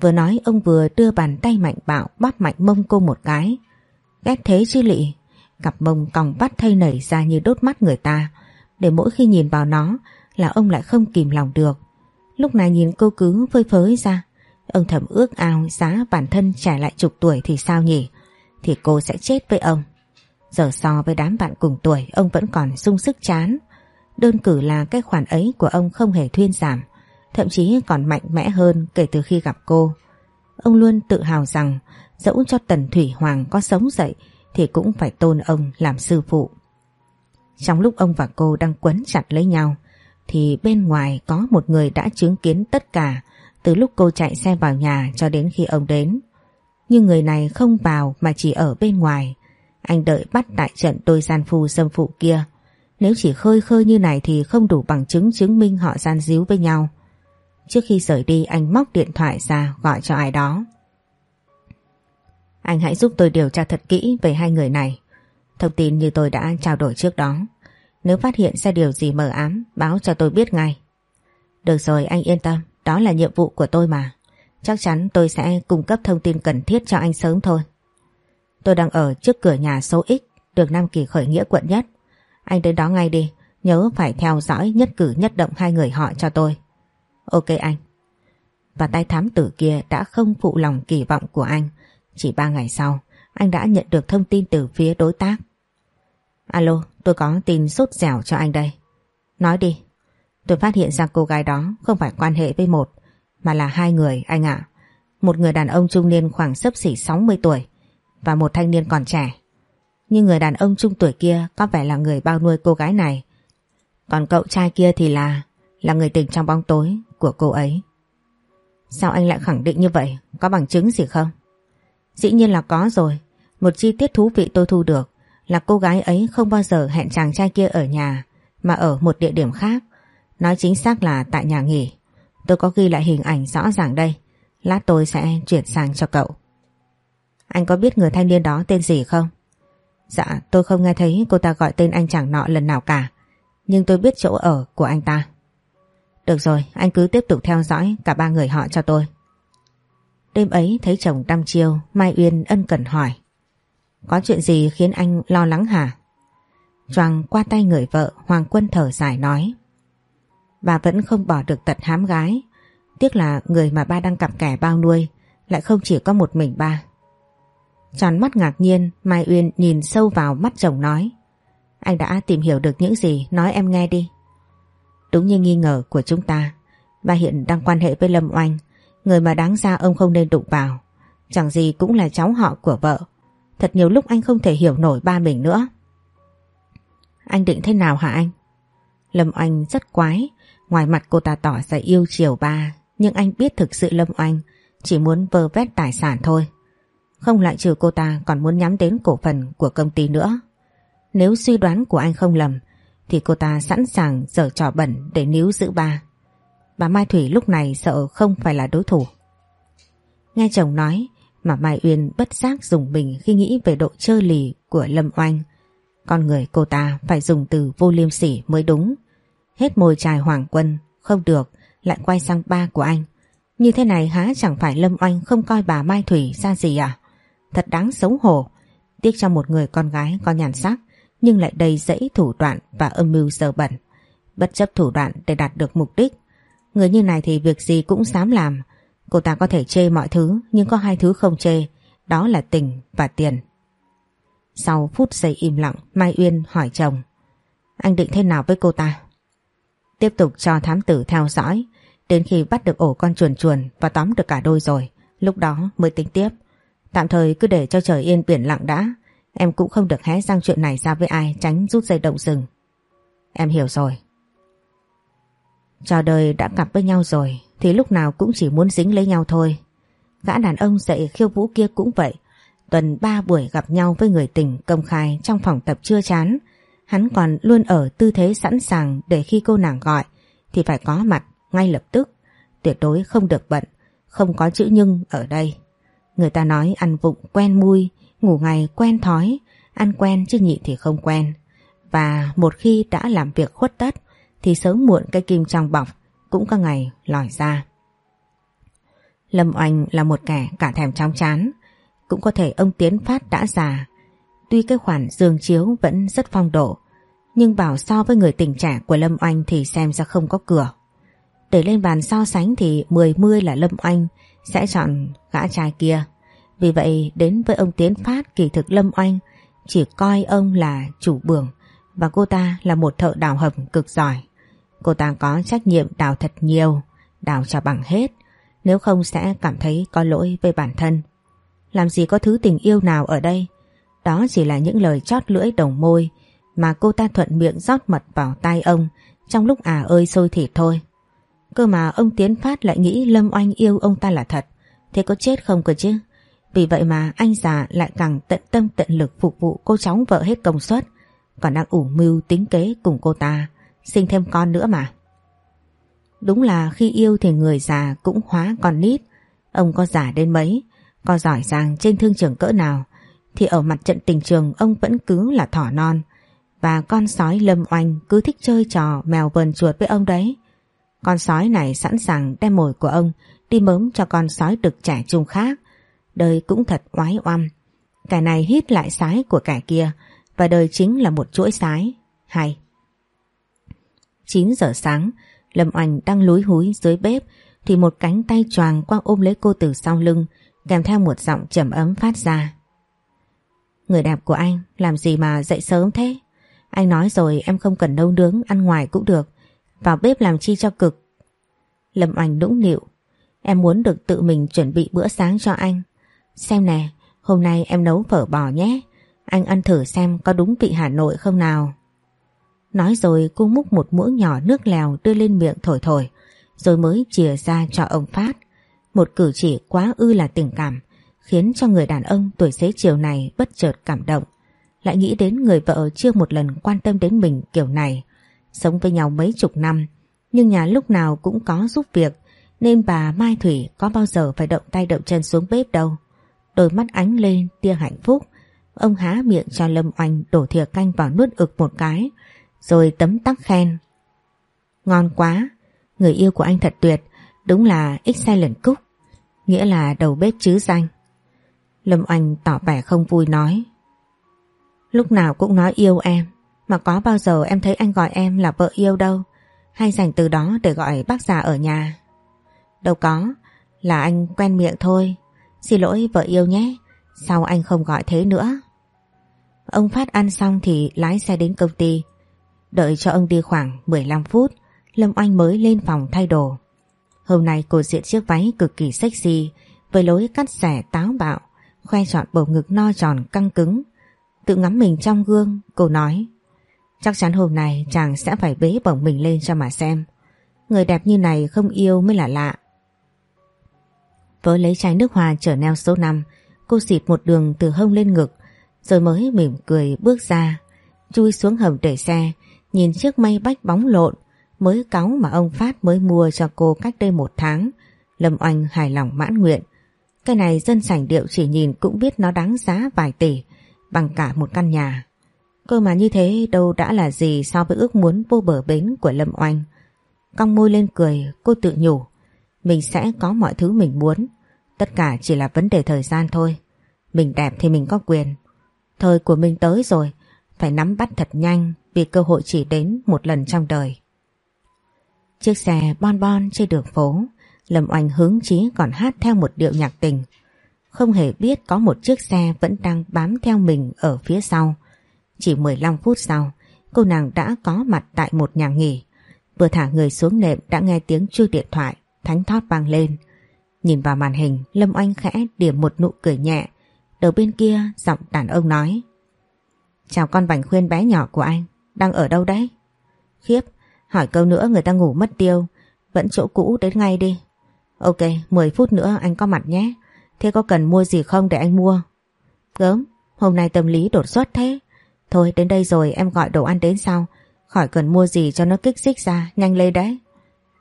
Vừa nói ông vừa đưa bàn tay mạnh bạo bắp mạnh mông cô một cái. Ghét thế chứ lị. Cặp mông còng bắt thay nảy ra như đốt mắt người ta. Để mỗi khi nhìn vào nó là ông lại không kìm lòng được. Lúc này nhìn cô cứ phơi phới ra. Ông thầm ước ao giá bản thân trả lại chục tuổi thì sao nhỉ? Thì cô sẽ chết với ông. Giờ so với đám bạn cùng tuổi, ông vẫn còn sung sức chán. Đơn cử là cái khoản ấy của ông không hề thuyên giảm. thậm chí còn mạnh mẽ hơn kể từ khi gặp cô. Ông luôn tự hào rằng, dẫu cho Tần Thủy Hoàng có sống dậy, thì cũng phải tôn ông làm sư phụ. Trong lúc ông và cô đang quấn chặt lấy nhau thì bên ngoài có một người đã chứng kiến tất cả, từ lúc cô chạy xe vào nhà cho đến khi ông đến. Nhưng người này không vào mà chỉ ở bên ngoài. Anh đợi bắt tại trận đôi gian phu xâm phụ kia. Nếu chỉ khơi khơi như này thì không đủ bằng chứng chứng minh họ gian díu với nhau. Trước khi rời đi, anh móc điện thoại ra gọi cho ai đó. Anh hãy giúp tôi điều tra thật kỹ về hai người này. Thông tin như tôi đã trao đổi trước đó. Nếu phát hiện ra điều gì mờ ám, báo cho tôi biết ngay. Được rồi, anh yên tâm, đó là nhiệm vụ của tôi mà. Chắc chắn tôi sẽ cung cấp thông tin cần thiết cho anh sớm thôi. Tôi đang ở trước cửa nhà số X, đường Nam Kỳ khởi nghĩa quận nhất. Anh đến đó ngay đi, nhớ phải theo dõi nhất cử nhất động hai người họ cho tôi. Ok anh. Và tay thám tử kia đã không phụ lòng kỳ vọng của anh. Chỉ ba ngày sau, anh đã nhận được thông tin từ phía đối tác. Alo, tôi có tin sốt dẻo cho anh đây. Nói đi. Tôi phát hiện ra cô gái đó không phải quan hệ với một, mà là hai người anh ạ. Một người đàn ông trung niên khoảng sấp xỉ 60 tuổi và một thanh niên còn trẻ. Nhưng người đàn ông trung tuổi kia có vẻ là người bao nuôi cô gái này. Còn cậu trai kia thì là là người tình trong bóng tối của cô ấy. Sao anh lại khẳng định như vậy? Có bằng chứng gì không? Dĩ nhiên là có rồi. Một chi tiết thú vị tôi thu được là cô gái ấy không bao giờ hẹn chàng trai kia ở nhà mà ở một địa điểm khác. Nói chính xác là tại nhà nghỉ. Tôi có ghi lại hình ảnh rõ ràng đây. Lát tôi sẽ chuyển sang cho cậu. Anh có biết người thanh niên đó tên gì không? Dạ tôi không nghe thấy cô ta gọi tên anh chàng nọ lần nào cả. Nhưng tôi biết chỗ ở của anh ta. Được rồi, anh cứ tiếp tục theo dõi cả ba người họ cho tôi. Đêm ấy thấy chồng đăm chiêu, Mai Uyên ân cần hỏi. Có chuyện gì khiến anh lo lắng hả? Choàng qua tay người vợ, Hoàng Quân thở dài nói. Bà vẫn không bỏ được tật hám gái. Tiếc là người mà ba đang cặp kẻ bao nuôi lại không chỉ có một mình ba. Tròn mắt ngạc nhiên, Mai Uyên nhìn sâu vào mắt chồng nói. Anh đã tìm hiểu được những gì, nói em nghe đi. Đúng như nghi ngờ của chúng ta, ba hiện đang quan hệ với Lâm Oanh, người mà đáng ra ông không nên đụng vào. Chẳng gì cũng là cháu họ của vợ. Thật nhiều lúc anh không thể hiểu nổi ba mình nữa. Anh định thế nào hả anh? Lâm Oanh rất quái, ngoài mặt cô ta tỏ ra yêu chiều ba, nhưng anh biết thực sự Lâm Oanh chỉ muốn vơ vét tài sản thôi. Không lại trừ cô ta còn muốn nhắm đến cổ phần của công ty nữa. Nếu suy đoán của anh không lầm, thì cô ta sẵn sàng dở trò bẩn để níu giữ ba. Bà Mai Thủy lúc này sợ không phải là đối thủ. Nghe chồng nói mà Mai Uyên bất giác dùng mình khi nghĩ về độ chơi lì của Lâm Oanh. Con người cô ta phải dùng từ vô liêm sỉ mới đúng. Hết môi trài hoàng quân, không được, lại quay sang ba của anh. Như thế này há chẳng phải Lâm Oanh không coi bà Mai Thủy ra gì à? Thật đáng xấu hổ. Tiếc cho một người con gái có nhàn sắc nhưng lại đầy dẫy thủ đoạn và âm mưu sờ bẩn. Bất chấp thủ đoạn để đạt được mục đích. Người như này thì việc gì cũng dám làm. Cô ta có thể chê mọi thứ, nhưng có hai thứ không chê. Đó là tình và tiền. Sau phút giây im lặng, Mai Uyên hỏi chồng, Anh định thế nào với cô ta? Tiếp tục cho thám tử theo dõi, Đến khi bắt được ổ con chuồn chuồn Và tóm được cả đôi rồi, Lúc đó mới tính tiếp, Tạm thời cứ để cho trời yên biển lặng đã, Em cũng không được hé răng chuyện này ra với ai, tránh rút dây động rừng. Em hiểu rồi. Cho đời đã cặp với nhau rồi thì lúc nào cũng chỉ muốn dính lấy nhau thôi. Gã đàn ông dạy khiêu vũ kia cũng vậy. Tuần ba buổi gặp nhau với người tình công khai trong phòng tập chưa chán. Hắn còn luôn ở tư thế sẵn sàng để khi cô nàng gọi thì phải có mặt ngay lập tức. Tuyệt đối không được bận, không có chữ nhưng ở đây. Người ta nói ăn vụng quen mùi Ngủ ngày quen thói, ăn quen chứ nhịn thì không quen. Và một khi đã làm việc khuất tất thì sớm muộn cái kim trong bọc cũng có ngày lòi ra. Lâm Oanh là một kẻ cả thèm trong chán, cũng có thể ông Tiến Phát đã già. Tuy cái khoản giường chiếu vẫn rất phong độ, nhưng bảo so với người tình trẻ của Lâm Oanh thì xem ra không có cửa. Để lên bàn so sánh thì 10-10 là Lâm Oanh sẽ chọn gã trai kia. Vì vậy đến với ông Tiến Phát kỳ thực Lâm Oanh chỉ coi ông là chủ bường và cô ta là một thợ đào hầm cực giỏi. Cô ta có trách nhiệm đào thật nhiều đào cho bằng hết, nếu không sẽ cảm thấy có lỗi với bản thân. Làm gì có thứ tình yêu nào ở đây, đó chỉ là những lời chót lưỡi đồng môi mà cô ta thuận miệng rót mật vào tai ông trong lúc à ơi sôi thịt thôi. Cơ mà ông Tiến Phát lại nghĩ Lâm Oanh yêu ông ta là thật, thế có chết không cơ chứ? Vì vậy mà anh già lại càng tận tâm tận lực phục vụ cô cháu vợ hết công suất, còn đang ủ mưu tính kế cùng cô ta, sinh thêm con nữa mà. Đúng là khi yêu thì người già cũng hóa con nít, ông có già đến mấy, có giỏi giang trên thương trường cỡ nào, thì ở mặt trận tình trường ông vẫn cứ là thỏ non, và con sói lâm oanh cứ thích chơi trò mèo vờn chuột với ông đấy. Con sói này sẵn sàng đem mồi của ông đi mớm cho con sói đực trẻ trung khác. Đời cũng thật oái oăm. Kẻ này hít lại sái của kẻ kia và đời chính là một chuỗi sái. Hay. 9 giờ sáng, Lâm Oanh đang lúi húi dưới bếp thì một cánh tay choàng qua ôm lấy cô từ sau lưng kèm theo một giọng trầm ấm phát ra. Người đẹp của anh làm gì mà dậy sớm thế? Anh nói rồi em không cần nấu nướng ăn ngoài cũng được. Vào bếp làm chi cho cực. Lâm Oanh nũng nịu. Em muốn được tự mình chuẩn bị bữa sáng cho anh. Xem nè, hôm nay em nấu phở bò nhé. Anh ăn thử xem có đúng vị Hà Nội không nào. Nói rồi cô múc một muỗng nhỏ nước lèo đưa lên miệng thổi thổi. Rồi mới chìa ra cho ông Phát. Một cử chỉ quá ư là tình cảm khiến cho người đàn ông tuổi xế chiều này bất chợt cảm động. Lại nghĩ đến người vợ chưa một lần quan tâm đến mình kiểu này. Sống với nhau mấy chục năm, nhưng nhà lúc nào cũng có giúp việc, nên bà Mai Thủy có bao giờ phải động tay động chân xuống bếp đâu. Đôi mắt ánh lên tia hạnh phúc, ông há miệng cho Lâm Oanh đổ thìa canh vào nuốt ực một cái, rồi tấm tắc khen. Ngon quá, người yêu của anh thật tuyệt, đúng là excellent cook, nghĩa là đầu bếp chứ danh. Lâm Oanh tỏ vẻ không vui nói. Lúc nào cũng nói yêu em, mà có bao giờ em thấy anh gọi em là vợ yêu đâu, hay dành từ đó để gọi bác già ở nhà. Đâu có, là anh quen miệng thôi, xin lỗi vợ yêu nhé, sao anh không gọi thế nữa. Ông Phát ăn xong thì lái xe đến công ty, đợi cho ông đi khoảng 15 phút, Lâm Oanh mới lên phòng thay đồ. Hôm nay cô diện chiếc váy cực kỳ sexy với lối cắt xẻ táo bạo, khoe trọn bầu ngực no tròn căng cứng. Tự ngắm mình trong gương, cô nói Chắc chắn hôm nay chàng sẽ phải bế bổng mình lên cho mà xem. Người đẹp như này không yêu mới là lạ. Với lấy chai nước hoa trở neo số 5, cô xịt một đường từ hông lên ngực, rồi mới mỉm cười bước ra, chui xuống hầm để xe, nhìn chiếc may bách bóng lộn, mới cáu mà ông Phát mới mua cho cô cách đây một tháng. Lâm Oanh hài lòng mãn nguyện. Cái này dân sảnh điệu chỉ nhìn cũng biết nó đáng giá vài tỷ, bằng cả một căn nhà. Cơ mà như thế đâu đã là gì so với ước muốn vô bờ bến của Lâm Oanh. Cong môi lên cười, cô tự nhủ. Mình sẽ có mọi thứ mình muốn. Tất cả chỉ là vấn đề thời gian thôi. Mình đẹp thì mình có quyền. Thời của mình tới rồi, phải nắm bắt thật nhanh vì cơ hội chỉ đến một lần trong đời. Chiếc xe bon bon trên đường phố, Lâm Oanh hướng chí còn hát theo một điệu nhạc tình. Không hề biết có một chiếc xe vẫn đang bám theo mình ở phía sau. Chỉ 15 phút sau, cô nàng đã có mặt tại một nhà nghỉ. Vừa thả người xuống nệm đã nghe tiếng chuông điện thoại, thánh thót vang lên. Nhìn vào màn hình, Lâm Oanh khẽ điểm một nụ cười nhẹ. Đầu bên kia, giọng đàn ông nói. Chào con vành khuyên bé nhỏ của anh, đang ở đâu đấy? Khiếp, hỏi câu nữa người ta ngủ mất tiêu, vẫn chỗ cũ đến ngay đi. Ok, 10 phút nữa anh có mặt nhé. Thế có cần mua gì không để anh mua? Gớm, hôm nay tâm lý đột xuất thế. Thôi đến đây rồi em gọi đồ ăn đến sau. Khỏi cần mua gì cho nó kích xích ra, nhanh lên đấy.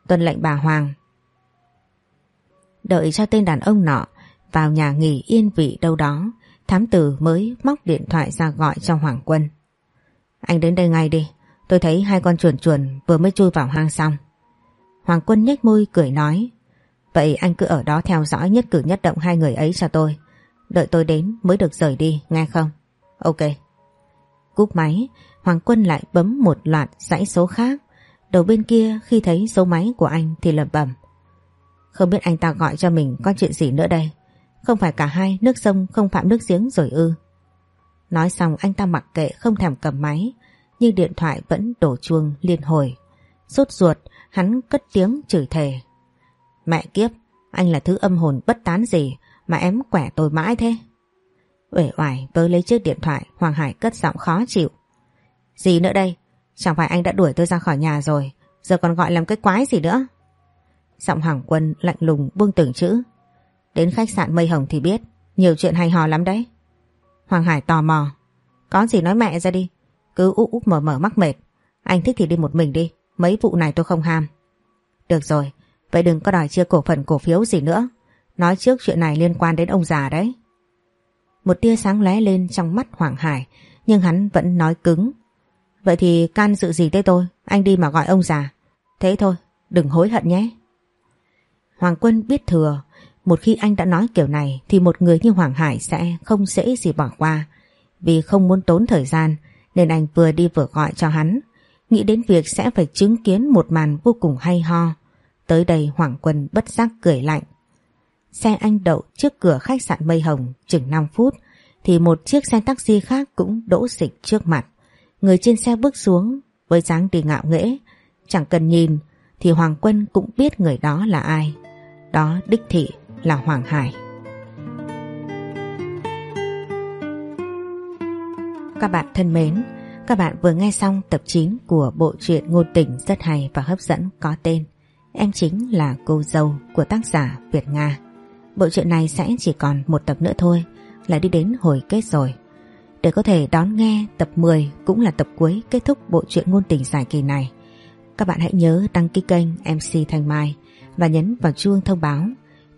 Tuân lệnh bà Hoàng. Đợi cho tên đàn ông nọ vào nhà nghỉ yên vị đâu đó, thám tử mới móc điện thoại ra gọi cho Hoàng Quân. Anh đến đây ngay đi, tôi thấy hai con chuồn chuồn vừa mới chui vào hang xong. Hoàng Quân nhếch môi cười nói, vậy anh cứ ở đó theo dõi nhất cử nhất động hai người ấy cho tôi. Đợi tôi đến mới được rời đi, nghe không? Ok. Cúp máy, Hoàng Quân lại bấm một loạt dãy số khác. Đầu bên kia khi thấy số máy của anh thì lẩm bẩm. Không biết anh ta gọi cho mình có chuyện gì nữa đây. Không phải cả hai nước sông không phạm nước giếng rồi ư. Nói xong anh ta mặc kệ không thèm cầm máy, nhưng điện thoại vẫn đổ chuông liên hồi. Sốt ruột, hắn cất tiếng chửi thề. Mẹ kiếp, anh là thứ âm hồn bất tán gì mà em quẻ tôi mãi thế. Uể oải với lấy chiếc điện thoại Hoàng Hải cất giọng khó chịu. Gì nữa đây? Chẳng phải anh đã đuổi tôi ra khỏi nhà rồi Giờ còn gọi làm cái quái gì nữa Giọng Hoàng Quân lạnh lùng buông từng chữ Đến khách sạn Mây Hồng thì biết. Nhiều chuyện hay hò lắm đấy. Hoàng Hải tò mò. Có gì nói mẹ ra đi. Cứ úp úp mở mở mắc mệt. Anh thích thì đi một mình đi. Mấy vụ này tôi không ham. Được rồi. Vậy đừng có đòi chia cổ phần cổ phiếu gì nữa. Nói trước chuyện này liên quan đến ông già đấy. Một tia sáng lóe lên trong mắt Hoàng Hải, Nhưng hắn vẫn nói cứng. Vậy thì can dự gì tới tôi? Anh đi mà gọi ông già. Thế thôi, đừng hối hận nhé. Hoàng Quân biết thừa một khi anh đã nói kiểu này Thì một người như Hoàng Hải sẽ không dễ gì bỏ qua. Vì không muốn tốn thời gian Nên anh vừa đi vừa gọi cho hắn. Nghĩ đến việc sẽ phải chứng kiến Một màn vô cùng hay ho. Tới đây Hoàng Quân bất giác cười lạnh. Xe anh đậu trước cửa khách sạn Mây Hồng chừng 5 phút Thì một chiếc xe taxi khác cũng đỗ xịch trước mặt. Người trên xe bước xuống với dáng đi ngạo nghễ, chẳng cần nhìn thì Hoàng Quân cũng biết người đó là ai. Đó đích thị là Hoàng Hải. Các bạn thân mến, các bạn vừa nghe xong tập 9 của bộ truyện ngôn tình rất hay và hấp dẫn có tên Em chính là cô dâu của tác giả Việt Nga. Bộ truyện này sẽ chỉ còn một tập nữa thôi là đi đến hồi kết rồi. Để có thể đón nghe tập 10 cũng là tập cuối kết thúc bộ truyện ngôn tình dài kỳ này. Các bạn hãy nhớ đăng ký kênh MC Thanh Mai và nhấn vào chuông thông báo